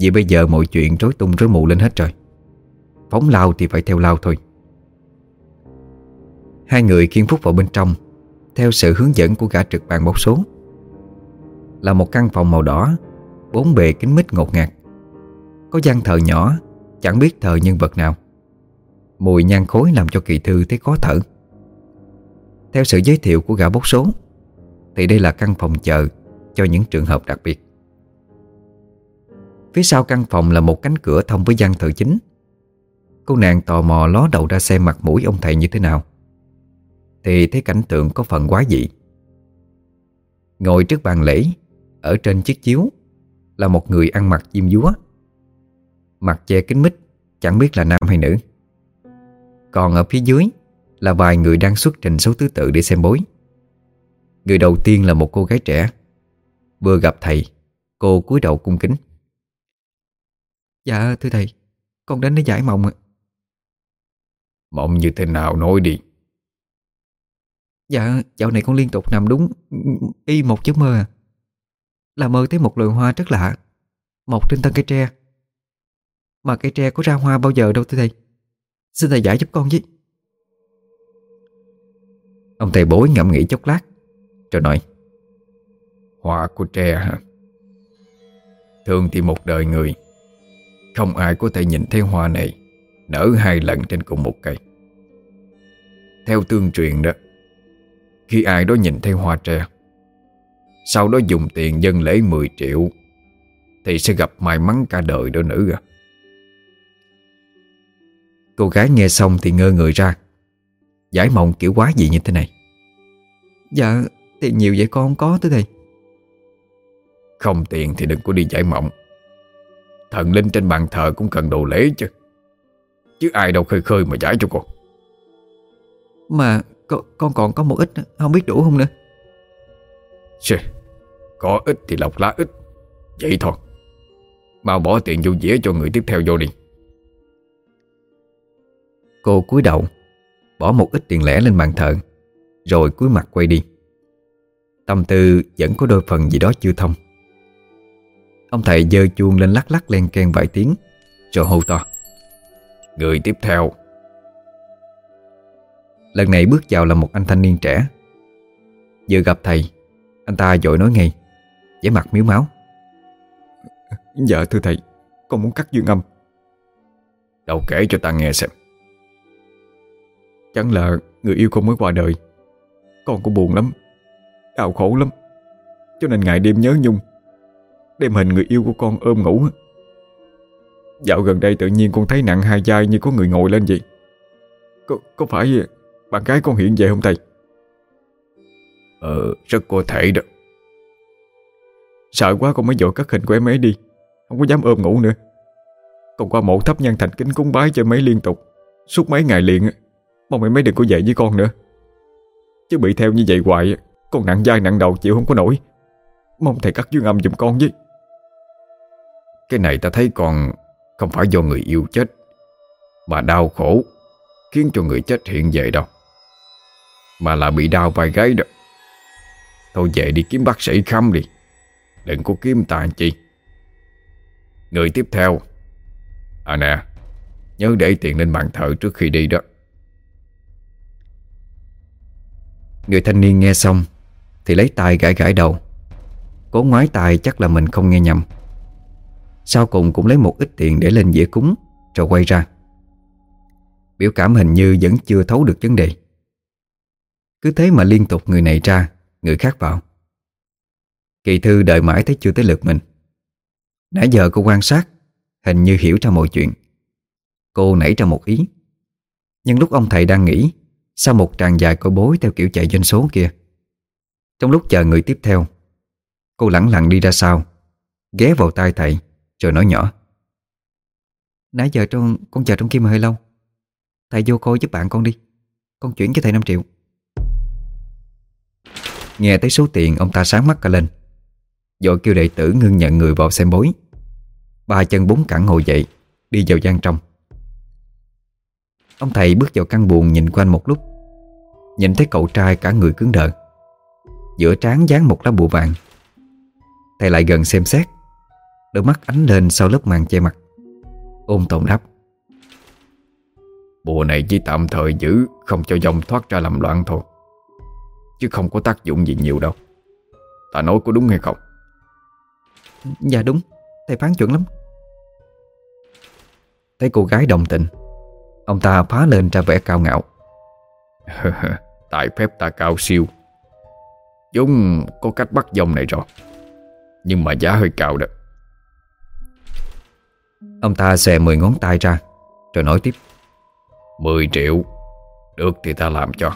vì bây giờ mọi chuyện rối tung rối mù lên hết rồi. Phóng lao thì phải theo lao thôi. Hai người khiên phúc vào bên trong, Theo sự hướng dẫn của gã trực bàn bốc số. Là một căn phòng màu đỏ, Bốn bề kính mít ngột ngạt. Có gian thờ nhỏ, Chẳng biết thờ nhân vật nào. Mùi nhang khối làm cho kỳ thư thấy khó thở. Theo sự giới thiệu của gã bốc số, Thì đây là căn phòng chờ Cho những trường hợp đặc biệt. Phía sau căn phòng là một cánh cửa thông với gian thờ chính. Cô nàng tò mò ló đầu ra xem mặt mũi ông thầy như thế nào. Thì thấy cảnh tượng có phần quá dị. Ngồi trước bàn lễ, Ở trên chiếc chiếu, Là một người ăn mặc diêm dúa Mặt che kính mít, Chẳng biết là nam hay nữ. Còn ở phía dưới, Là vài người đang xuất trình số thứ tự để xem bối. Người đầu tiên là một cô gái trẻ. Vừa gặp thầy, Cô cúi đầu cung kính. Dạ thưa thầy. Con đến để giải mộng ạ. Mộng như thế nào nói đi. Dạ dạo này con liên tục nằm đúng Y một giấc mơ à. Là mơ thấy một loài hoa rất lạ. Mọc trên thân cây tre. Mà cây tre có ra hoa bao giờ đâu thưa thầy. Xin thầy giải giúp con với. Ông thầy bối ngẫm nghĩ chốc lát Rồi nói Hoa của tre hả? Thường thì một đời người Không ai có thể nhìn thấy hoa này Nở hai lần trên cùng một cây. Theo tương truyền đó Khi ai đó nhìn thấy hoa tre Sau đó dùng tiền dân lễ 10 triệu Thì sẽ gặp may mắn cả đời đó nữ à. Cô gái nghe xong thì ngơ người ra Giải mộng kiểu quá gì như thế này. Dạ tiền nhiều vậy con không có thưa thầy Không tiền thì đừng có đi giải mộng Thần linh trên bàn thờ cũng cần đồ lễ chứ. Chứ ai đâu khơi khơi mà giải cho con Mà con, con còn có một ít Không biết đủ không nữa? Xì, Có ít thì lọc lá ít. Vậy thôi. Mau bỏ tiền vô dĩa cho người tiếp theo vô đi. Cô cúi đầu Bỏ một ít tiền lẻ lên bàn thờ Rồi cúi mặt quay đi. Tâm tư vẫn có đôi phần gì đó chưa thông Ông thầy dơ chuông lên lắc lắc len ken vài tiếng. Rồi hô to. Người tiếp theo. Lần này bước vào là một anh thanh niên trẻ. Vừa gặp thầy Anh ta dội nói ngay vẻ mặt miếu máu. Dạ thưa thầy Con muốn cắt dương âm. Đâu kể cho ta nghe xem. Chẳng là người yêu con mới qua đời. Con cũng buồn lắm Đau khổ lắm. Cho nên ngày đêm nhớ nhung Đem hình người yêu của con ôm ngủ. Dạo gần đây tự nhiên con thấy nặng hai vai như có người ngồi lên vậy. Có, có phải bạn gái con hiện về không thầy? Ờ, rất có thể đó. Sợ quá con mới dội cắt hình của em ấy đi. Không có dám ôm ngủ nữa. Còn qua mộ thấp nhang thành kính cúng bái cho mấy liên tục. Suốt mấy ngày liền Mong em mấy đừng có dậy với con nữa. Chứ bị theo như vậy hoài Con nặng vai nặng đầu chịu không có nổi. Mong thầy cắt dương âm giùm con với cái này ta thấy còn Không phải do người yêu chết. Mà đau khổ Khiến cho người chết hiện về đâu. Mà là bị đau vai gáy đó. Thôi về đi kiếm bác sĩ khám đi. Đừng có kiếm ta chi. Người tiếp theo. À nè, Nhớ để tiền lên bàn thờ trước khi đi đó. Người thanh niên nghe xong Thì lấy tay gãi gãi đầu. Cố ngoái tay chắc là mình không nghe nhầm. Sau cùng cũng lấy một ít tiền để lên dĩa cúng, Rồi quay ra. Biểu cảm hình như vẫn chưa thấu được vấn đề. Cứ thế mà liên tục người này ra, Người khác vào. Kỳ thư đợi mãi thấy chưa tới lượt mình. Nãy giờ cô quan sát, Hình như hiểu ra mọi chuyện. Cô nảy ra một ý. Nhưng lúc ông thầy đang nghĩ Sau một tràng dài coi bối theo kiểu chạy doanh số kia. Trong lúc chờ người tiếp theo, Cô lẳng lặng đi ra sau, Ghé vào tai thầy. Rồi nói nhỏ. Nãy giờ trong, con chờ trong kia mà hơi lâu. Thầy vô coi giúp bạn con đi. Con chuyển cho thầy 5 triệu. Nghe tới số tiền ông ta sáng mắt cả lên. Rồi kêu đệ tử ngưng nhận người vào xem bối. Ba chân bốn cẳng ngồi dậy Đi vào gian trong. Ông thầy bước vào căn buồng nhìn quanh một lúc. Nhìn thấy cậu trai cả người cứng đờ. Giữa trán dán một lá bùa vàng. Thầy lại gần xem xét. Đôi mắt ánh lên sau lớp màn che mặt. Ôm tồn đáp. Bùa này chỉ tạm thời giữ Không cho dòng thoát ra làm loạn thôi. Chứ không có tác dụng gì nhiều đâu. Ta nói có đúng hay không? Dạ đúng Thầy phán chuẩn lắm. Thấy cô gái đồng tình Ông ta phá lên ra vẻ cao ngạo. *laughs* Tại phép ta cao siêu. Chúng có cách bắt dòng này rồi Nhưng mà giá hơi cao đó Ông ta xòe 10 ngón tay ra Rồi nói tiếp. 10 triệu Được thì ta làm cho.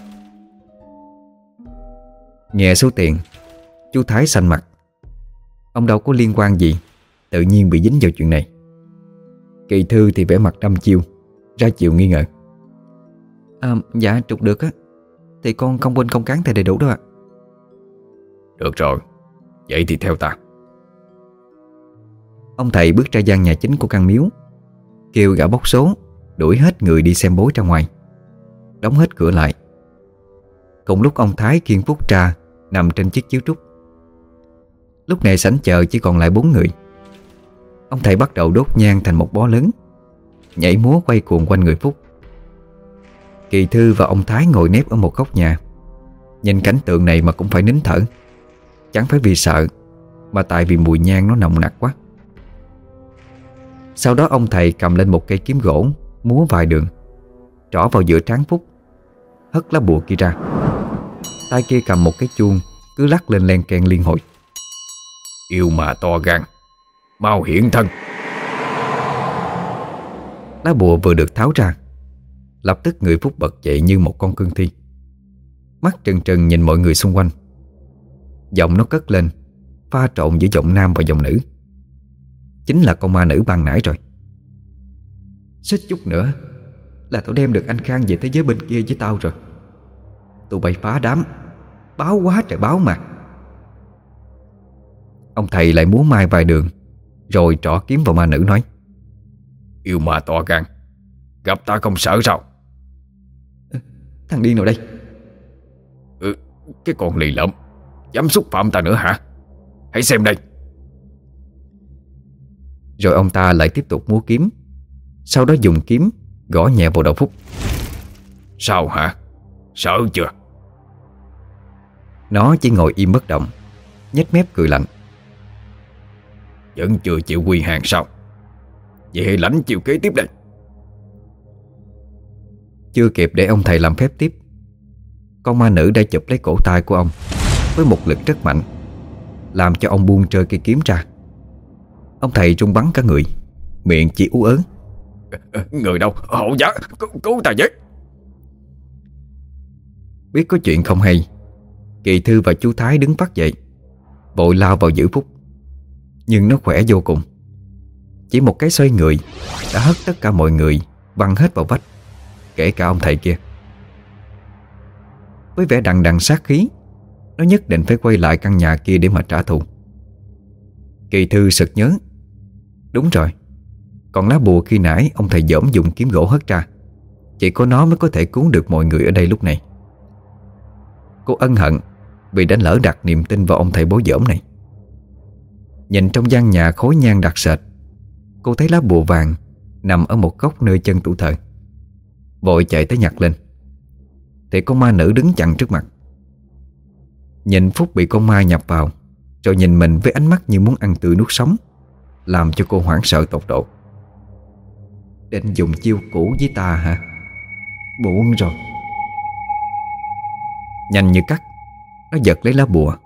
Nghe số tiền Chú Thái xanh mặt. Ông đâu có liên quan gì Tự nhiên bị dính vào chuyện này. Kỳ thư thì vẻ mặt đăm chiêu Ra chiều nghi ngờ. À, Dạ trục được á. Thì con không quên công cán thầy đầy đủ đâu ạ. Được rồi Vậy thì theo ta Ông thầy bước ra gian nhà chính của căn miếu, Kêu gã bốc số, Đuổi hết người đi xem bối ra ngoài. Đóng hết cửa lại. Cùng lúc ông Thái kiên phúc trà Nằm trên chiếc chiếu trúc. Lúc này sảnh chờ chỉ còn lại bốn người. Ông thầy bắt đầu đốt nhang thành một bó lớn, Nhảy múa quay cuồng quanh người Phúc. Kỳ Thư và ông Thái ngồi nép ở một góc nhà. Nhìn cảnh tượng này mà cũng phải nín thở. Chẳng phải vì sợ, Mà tại vì mùi nhang nó nồng nặc quá. Sau đó ông thầy cầm lên một cây kiếm gỗ Múa vài đường. Trỏ vào giữa trán Phúc Hất lá bùa kia ra. Tay kia cầm một cái chuông Cứ lắc lên len keng liên hồi. Yêu mà to gan Mau hiện thân. Lá bùa vừa được tháo ra Lập tức người Phúc bật dậy như một con cương thi. Mắt trừng trừng nhìn mọi người xung quanh. Giọng nó cất lên Pha trộn giữa giọng nam và giọng nữ Chính là con ma nữ ban nãy rồi. Xích chút nữa Là tao đem được anh Khang về thế giới bên kia với tao rồi. Tụi bay phá đám Báo quá trời báo mà. Ông thầy lại múa mai vài đường Rồi trỏ kiếm vào ma nữ nói Yêu ma to gan Gặp ta không sợ sao? Thằng điên nào đây? Ừ, Cái con lì lợm Dám xúc phạm ta nữa hả? Hãy xem đây Rồi ông ta lại tiếp tục múa kiếm. Sau đó dùng kiếm Gõ nhẹ vào đầu Phúc. Sao hả? Sợ chưa? Nó chỉ ngồi im bất động nhếch mép cười lạnh. Vẫn chưa chịu quy hàng sao? Vậy hãy lãnh chịu kế tiếp đây. Chưa kịp để ông thầy làm phép tiếp Con ma nữ đã chụp lấy cổ tay của ông Với một lực rất mạnh Làm cho ông buông trơi cây kiếm ra Ông thầy trung bắn cả người. Miệng chỉ ú ớn Người đâu? Hộ giá cứu, cứu ta với. Biết có chuyện không hay Kỳ Thư và chú Thái đứng phát dậy Vội lao vào giữ Phúc. Nhưng nó khỏe vô cùng. Chỉ một cái xoay người Đã hất tất cả mọi người Văng hết vào vách Kể cả ông thầy kia. Với vẻ đằng đằng sát khí Nó nhất định phải quay lại căn nhà kia để mà trả thù. Kỳ Thư sực nhớ Đúng rồi. Còn lá bùa khi nãy, ông thầy dỗm dùng kiếm gỗ hất ra. Chỉ có nó mới có thể cứu được mọi người ở đây lúc này. Cô ân hận Vì đã lỡ đặt niềm tin vào ông thầy bố dỗm này. Nhìn trong gian nhà khối nhang đặc sệt, Cô thấy lá bùa vàng Nằm ở một góc nơi chân tủ thờ. Vội chạy tới nhặt lên. Thì con ma nữ đứng chặn trước mặt. Nhìn Phúc bị con ma nhập vào, Rồi nhìn mình với ánh mắt như muốn ăn tươi nuốt sống. Làm cho cô hoảng sợ tột độ. Định dùng chiêu cũ với ta hả? Buồn rồi. Nhanh như cắt, Nó giật lấy lá bùa,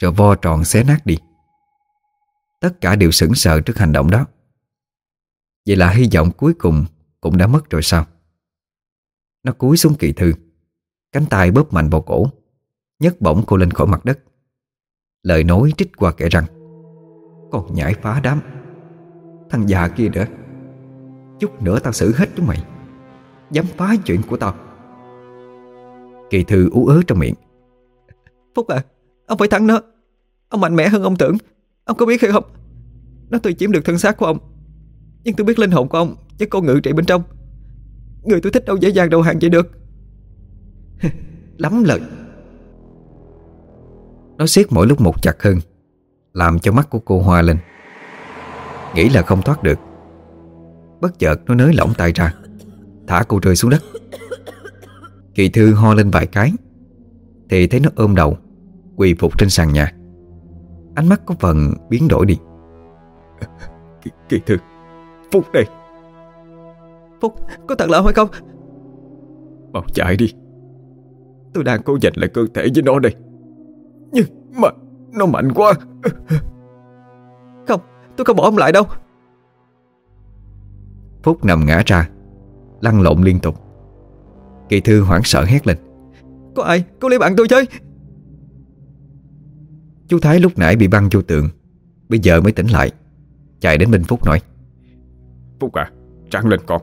Rồi vo tròn xé nát đi. Tất cả đều sững sờ trước hành động đó. Vậy là hy vọng cuối cùng Cũng đã mất rồi sao? Nó cúi xuống kỳ thư, Cánh tay bóp mạnh vào cổ, nhấc bổng cô lên khỏi mặt đất. Lời nói trích qua kẻ răng. Còn nhảy phá đám. Thằng già kia nữa. Chút nữa tao xử hết chúng mày. Dám phá chuyện của tao. Kỳ thư ú ớ trong miệng. Phúc à Ông phải thắng nó. Ông mạnh mẽ hơn ông tưởng. Ông có biết hay không? Nó tôi chiếm được thân xác của ông Nhưng tôi biết linh hồn của ông Chứ con ngự trị bên trong. Người tôi thích đâu dễ dàng đầu hàng vậy được. *laughs* Lắm lời. Nó siết mỗi lúc một chặt hơn Làm cho mắt của cô hoa lên Nghĩ là không thoát được. Bất chợt nó nới lỏng tay ra Thả cô rơi xuống đất. Kỳ thư ho lên vài cái Thì thấy nó ôm đầu Quỳ phục trên sàn nhà. Ánh mắt có phần biến đổi đi. Kỳ, kỳ thư Phúc đây. Phúc có thật là hay không? Mau chạy đi. Tôi đang cố giành lại cơ thể với nó đây. Nhưng mà Nó mạnh quá tôi không bỏ ông lại đâu. Phúc nằm ngã ra Lăn lộn liên tục. Kỳ thư hoảng sợ hét lên. Có ai? Có lấy bạn tôi chơi. Chú Thái lúc nãy bị băng vô tượng Bây giờ mới tỉnh lại. Chạy đến bên Phúc nói. Phúc à Tráng lên con.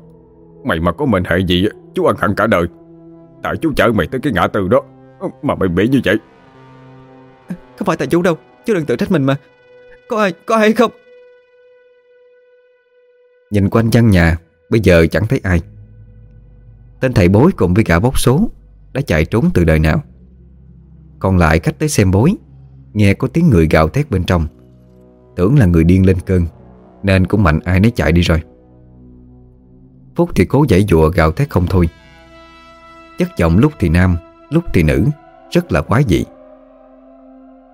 Mày mà có mệnh hệ gì Chú ăn hẳn cả đời. Tại chú chở mày tới cái ngã tư đó Mà mày bị như vậy. Không phải tại chú đâu Chú đừng tự trách mình mà. Có ai có ai không Nhìn quanh căn nhà, Bây giờ chẳng thấy ai. Tên thầy bối cùng với cả bốc số Đã chạy trốn từ đời nào. Còn lại khách tới xem bối, Nghe có tiếng người gào thét bên trong. Tưởng là người điên lên cơn, Nên cũng mạnh ai nấy chạy đi rồi. Phúc thì cố giải dụa gào thét không thôi. Chất giọng lúc thì nam, Lúc thì nữ, Rất là quái dị.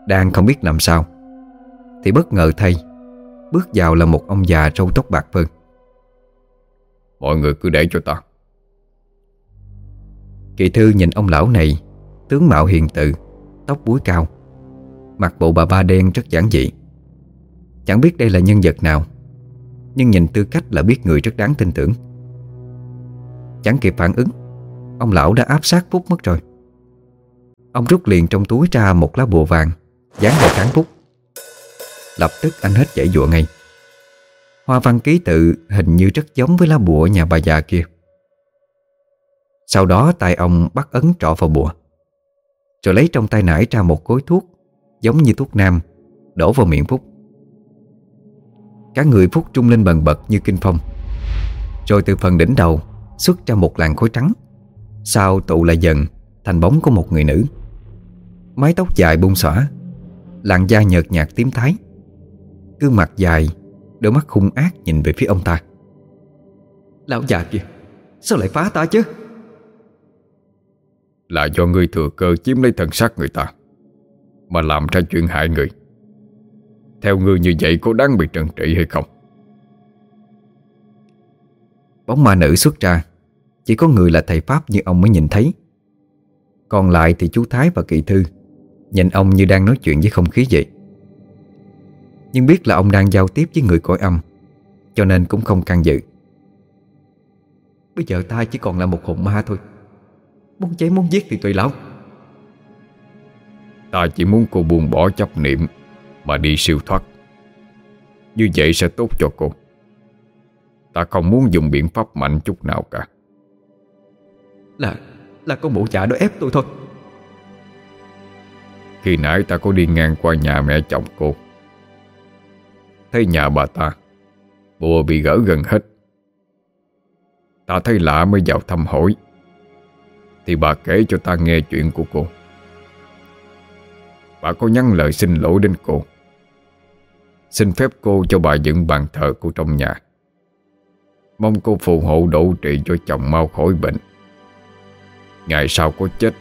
Đang không biết làm sao, Thì bất ngờ thay, Bước vào là một ông già râu tóc bạc phơ. Mọi người cứ để cho ta. Kỳ thư nhìn ông lão này, Tướng mạo hiền từ, Tóc búi cao, Mặc bộ bà ba đen rất giản dị. Chẳng biết đây là nhân vật nào, Nhưng nhìn tư cách là biết người rất đáng tin tưởng. Chẳng kịp phản ứng, Ông lão đã áp sát Phúc mất rồi. Ông rút liền trong túi ra một lá bùa vàng, Dán vào trán Phúc. Lập tức anh hết dãy dụa ngay. Hoa văn ký tự hình như rất giống với lá bùa nhà bà già kia. Sau đó tay ông bắt ấn trọ vào bùa, Rồi lấy trong tay nải ra một cối thuốc Giống như thuốc nam, Đổ vào miệng Phúc. Cả người Phúc trung lên bần bật như kinh phong. Rồi từ phần đỉnh đầu Xuất ra một làn khối trắng, Sau tụ lại dần Thành bóng của một người nữ. Mái tóc dài bung xõa, Làn da nhợt nhạt tím thái Gương mặt dài Đôi mắt hung ác nhìn về phía ông ta. Lão già kìa Sao lại phá ta chứ? Là do ngươi thừa cơ chiếm lấy thần xác người ta Mà làm ra chuyện hại người. Theo ngươi như vậy có đáng bị trừng trị hay không? Bóng ma nữ xuất ra Chỉ có người là thầy Pháp như ông mới nhìn thấy. Còn lại thì chú Thái và Kỳ Thư Nhìn ông như đang nói chuyện với không khí vậy Nhưng biết là ông đang giao tiếp với người cõi âm Cho nên cũng không can dự. Bây giờ ta chỉ còn là một hồn ma thôi. Muốn cháy muốn giết thì tùy lão. Ta chỉ muốn cô buông bỏ chấp niệm Mà đi siêu thoát. Như vậy sẽ tốt cho cô. Ta không muốn dùng biện pháp mạnh chút nào cả. Là Là con mụ chả đó ép tôi thôi. Khi nãy ta có đi ngang qua nhà mẹ chồng cô Thấy nhà bà ta. Bùa bị gỡ gần hết. Ta thấy lạ mới vào thăm hỏi. Thì bà kể cho ta nghe chuyện của cô. Bà có nhắn lời xin lỗi đến cô. Xin phép cô cho bà dựng bàn thờ của trong nhà. Mong cô phù hộ độ trị cho chồng mau khỏi bệnh. Ngày sau có chết,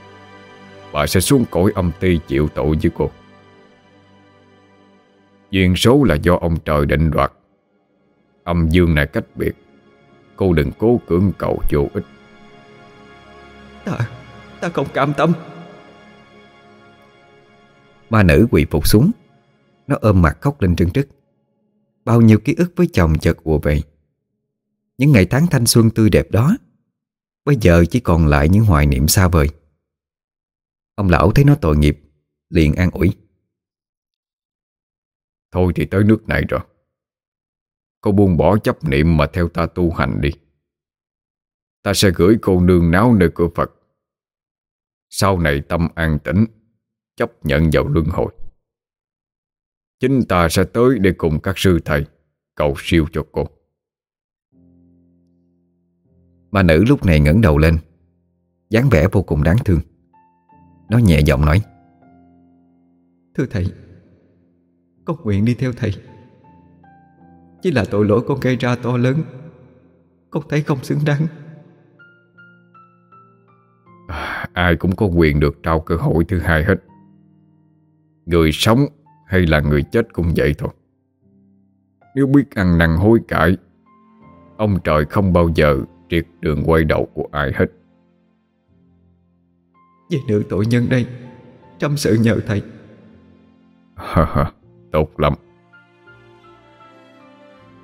Bà sẽ xuống cõi âm ti chịu tội với cô. Duyên số là do ông trời định đoạt. Âm dương này cách biệt. Cô đừng cố cưỡng cầu vô ích. Ta Ta không cam tâm. Ma nữ quỳ phục xuống. Nó ôm mặt khóc lên trưng trức. Bao nhiêu ký ức với chồng chợt ùa về. Những ngày tháng thanh xuân tươi đẹp đó Bây giờ chỉ còn lại những hoài niệm xa vời. Ông lão thấy nó tội nghiệp Liền an ủi Thôi thì tới nước này rồi. Cô buông bỏ chấp niệm mà theo ta tu hành đi. Ta sẽ gửi cô nương náo nơi cửa Phật. Sau này tâm an tĩnh, Chấp nhận vào luân hồi. Chính ta sẽ tới để cùng các sư thầy Cầu siêu cho cô. Bà nữ lúc này ngẩng đầu lên. Dáng vẻ vô cùng đáng thương. Nó nhẹ giọng nói, Thưa thầy con nguyện đi theo thầy. Chỉ là tội lỗi con gây ra to lớn Con thấy không xứng đáng. Ai cũng có quyền được trao cơ hội thứ hai hết. Người sống hay là người chết cũng vậy thôi. Nếu biết ăn năn hối cải Ông trời không bao giờ triệt đường quay đầu của ai hết. Về nữ tội nhân đây Trăm sự nhờ thầy tốt lắm.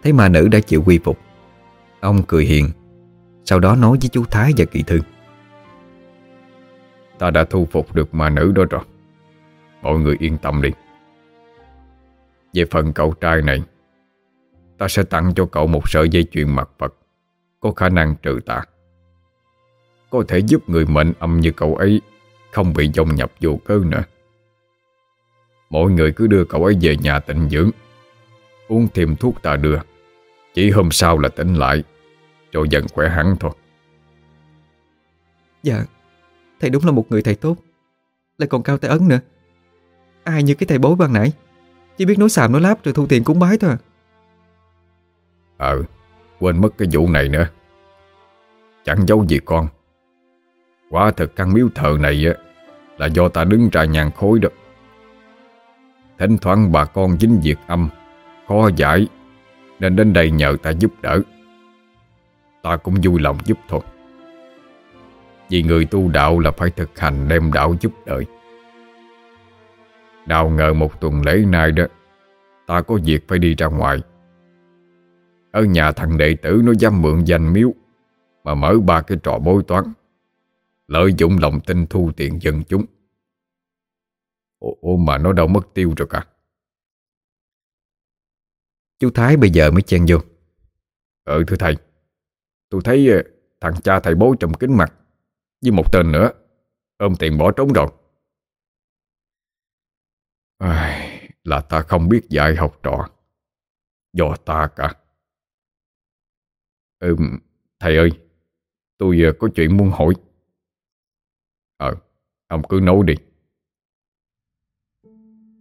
Thấy ma nữ đã chịu quy phục Ông cười hiền Sau đó nói với chú Thái và Kỳ Thư. Ta đã thu phục được ma nữ đó rồi. Mọi người yên tâm đi. Về phần cậu trai này Ta sẽ tặng cho cậu một sợi dây chuyền mặt Phật Có khả năng trừ tà. Có thể giúp người mệnh âm như cậu ấy Không bị dông nhập vô cơ nữa Mọi người cứ đưa cậu ấy về nhà tịnh dưỡng. Uống thêm thuốc ta đưa. Chỉ hôm sau là tỉnh lại. Rồi dần khỏe hẳn thôi. Dạ Thầy đúng là một người thầy tốt. Lại còn cao tay ấn nữa. Ai như cái thầy bối ban nãy. Chỉ biết nói xàm nói láp rồi thu tiền cúng bái thôi à. Ờ Quên mất cái vụ này nữa. Chẳng giấu gì con. Quả thực căn miếu thờ này á Là do ta đứng ra nhàn khối đó Thỉnh thoảng bà con dính việc âm. Khó giải, Nên đến đây nhờ ta giúp đỡ. Ta cũng vui lòng giúp thôi. Vì người tu đạo là phải thực hành đem đạo giúp đời. Nào ngờ một tuần lễ nay đó, Ta có việc phải đi ra ngoài. Ở nhà thằng đệ tử nó dám mượn danh miếu, Mà mở ba cái trò bối toán, Lợi dụng lòng tin thu tiền dân chúng. Ủa mà nó đâu mất tiêu rồi cả. Chú Thái bây giờ mới chen vô. Ừ thưa thầy. Tôi thấy ờ, thằng cha thầy bố trong kính mặt Với một tên nữa. Ôm tiền bỏ trốn rồi. Ai, Là ta không biết dạy học trò. Do ta cả. Ừ Thầy ơi Tôi ờ, có chuyện muốn hỏi. Ờ Ông cứ nói đi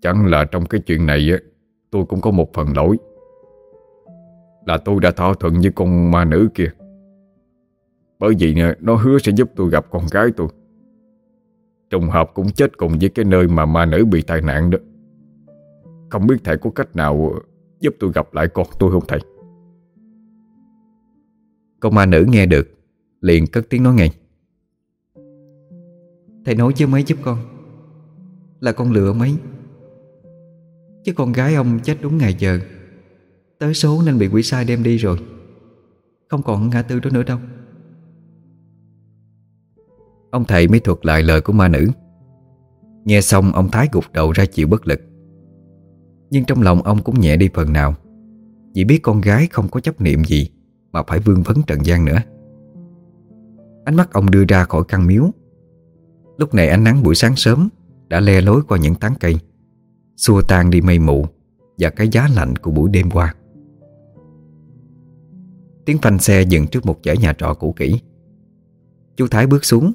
Chẳng là trong cái chuyện này Tôi cũng có một phần lỗi. Là tôi đã thỏa thuận với con ma nữ kia. Bởi vì nó hứa sẽ giúp tôi gặp con gái tôi. Trùng hợp cũng chết cùng với cái nơi mà ma nữ bị tai nạn đó. Không biết thầy có cách nào giúp tôi gặp lại con tôi không thầy? Con ma nữ nghe được, Liền cất tiếng nói ngay. Thầy nói với mấy giúp con, Là con lựa mấy. Chứ con gái ông chết đúng ngày giờ. Tới số nên bị quỷ sai đem đi rồi. Không còn ngã tư đó nữa đâu. Ông thầy mới thuật lại lời của ma nữ. Nghe xong, ông Thái gục đầu ra chịu bất lực. Nhưng trong lòng ông cũng nhẹ đi phần nào. Chỉ biết con gái không có chấp niệm gì Mà phải vương vấn trần gian nữa. Ánh mắt ông đưa ra khỏi căn miếu. Lúc này ánh nắng buổi sáng sớm Đã le lối qua những tán cây. Xua tan đi mây mù Và cái giá lạnh của buổi đêm qua. Tiếng phanh xe dừng trước một dãy nhà trọ cũ kỹ. Chú Thái bước xuống,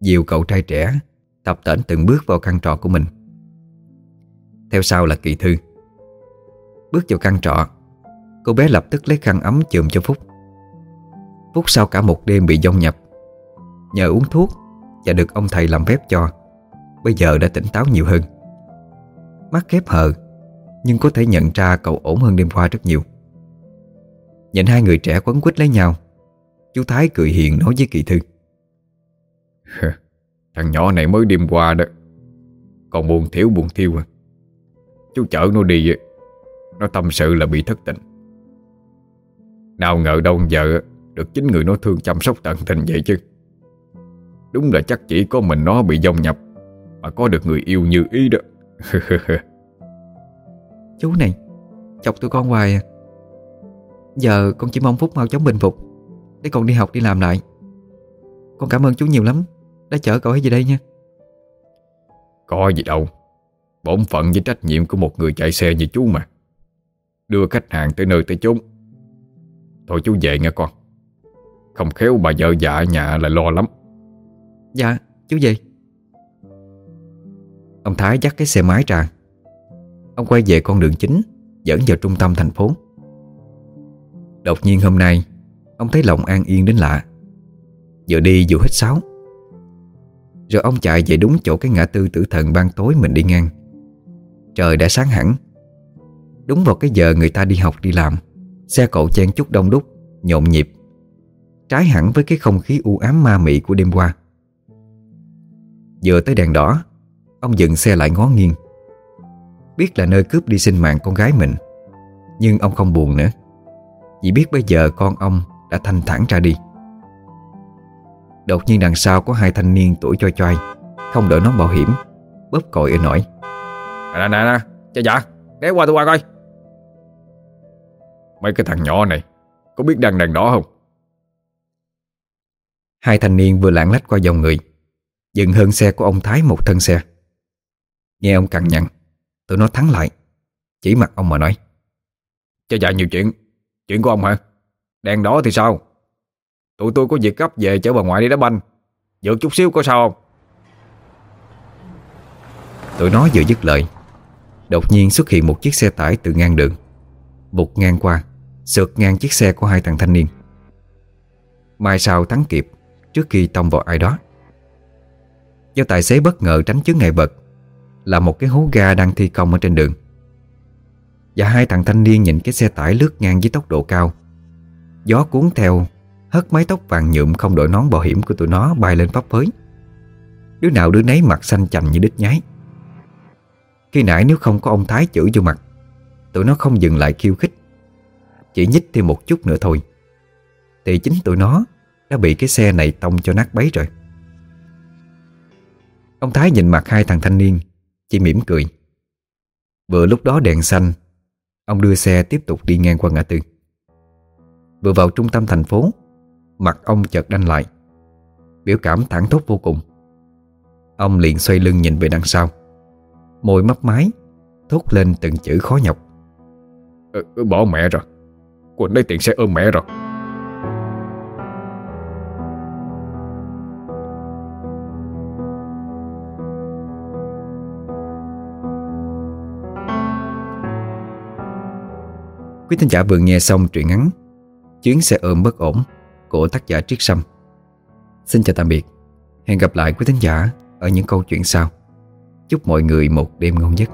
Dìu cậu trai trẻ Tập tễnh từng bước vào căn trọ của mình. Theo sau là Kỳ Thư. Bước vào căn trọ, Cô bé lập tức lấy khăn ấm chườm cho Phúc. Phúc sau cả một đêm bị dông nhập, Nhờ uống thuốc Và được ông thầy làm phép cho, Bây giờ đã tỉnh táo nhiều hơn. Mắt khép hờ, Nhưng có thể nhận ra cậu ổn hơn đêm qua rất nhiều. Nhìn hai người trẻ quấn quýt lấy nhau, Chú Thái cười hiền nói với Kỳ Thư. Thằng nhỏ này mới đêm qua đó, Còn buồn thiếu buồn thiêu à. Chú chở nó đi, Nó tâm sự là bị thất tình. Nào ngờ đâu giờ Được chính người nó thương chăm sóc tận tình vậy chứ. Đúng là chắc chỉ có mình nó bị dông nhập Mà Mà có được người yêu như ý đó. *laughs* Chú này Chọc tụi con hoài à. Giờ con chỉ mong Phúc mau chóng bình phục Để con đi học đi làm lại. Con cảm ơn chú nhiều lắm Đã chở cậu ấy về đây nha. Có gì đâu Bổn phận với trách nhiệm của một người chạy xe như chú mà. Đưa khách hàng tới nơi tới chốn. Thôi chú về nghe con. Không khéo bà vợ dạ nhà là lo lắm. Dạ chú về Ông Thái dắt cái xe máy ra. Ông quay về con đường chính, Dẫn vào trung tâm thành phố. Đột nhiên hôm nay, Ông thấy lòng an yên đến lạ. Vừa đi vừa hít sáo Rồi ông chạy về đúng chỗ cái ngã tư tử thần ban tối mình đi ngang. Trời đã sáng hẳn. Đúng vào cái giờ người ta đi học, đi làm, Xe cộ chen chúc đông đúc, Nhộn nhịp, Trái hẳn với cái không khí u ám ma mị của đêm qua. Vừa tới đèn đỏ Ông dừng xe lại ngó nghiêng. Biết là nơi cướp đi sinh mạng con gái mình Nhưng ông không buồn nữa. Chỉ biết bây giờ con ông đã thanh thản ra đi. Đột nhiên đằng sau có hai thanh niên tuổi choi choi Không đội nón bảo hiểm Bóp còi ở nổi Nè nè nè Cha dạ Ghé qua tôi qua coi. Mấy cái thằng nhỏ này Có biết đằng đèn đỏ không? Hai thanh niên vừa lãng lách qua dòng người Dừng hơn xe của ông Thái một thân xe Nghe ông cằn nhằn, Tụi nó thắng lại. Chỉ mặt ông mà nói. Cho dạ nhiều chuyện. Chuyện của ông hả? Đèn đỏ thì sao? Tụi tôi có việc gấp về chở bà ngoại đi đá banh. Dựa chút xíu có sao không? Tụi nó vừa dứt lời, Đột nhiên xuất hiện một chiếc xe tải từ ngang đường Bụt ngang qua, Sượt ngang chiếc xe của hai thằng thanh niên. Mai sau thắng kịp, Trước khi tông vào ai đó. Do tài xế bất ngờ tránh chướng ngại vật là một cái hố ga đang thi công ở trên đường. Và hai thằng thanh niên nhìn cái xe tải lướt ngang với tốc độ cao. Gió cuốn theo, Hất mái tóc vàng nhuộm không đội nón bảo hiểm của tụi nó bay lên pháp phới. Đứa nào đứa nấy mặt xanh chành như đít nhái. Khi nãy nếu không có ông Thái chửi vô mặt, Tụi nó không dừng lại khiêu khích. Chỉ nhích thêm một chút nữa thôi. Thì chính tụi nó Đã bị cái xe này tông cho nát bấy rồi. Ông Thái nhìn mặt hai thằng thanh niên chỉ mỉm cười. Vừa lúc đó đèn xanh Ông đưa xe tiếp tục đi ngang qua ngã tư. Vừa vào trung tâm thành phố Mặt ông chợt đanh lại Biểu cảm thẳng thốt vô cùng. Ông liền xoay lưng nhìn về đằng sau Môi mấp máy Thốt lên từng chữ khó nhọc. Ừ, Bỏ mẹ rồi. Quỳnh lấy tiền xe ôm mẹ rồi. Quý thính giả vừa nghe xong truyện ngắn Chuyến xe ôm bất ổn của tác giả Triết Sâm. Xin chào tạm biệt. Hẹn gặp lại quý thính giả ở những câu chuyện sau. Chúc mọi người một đêm ngon giấc.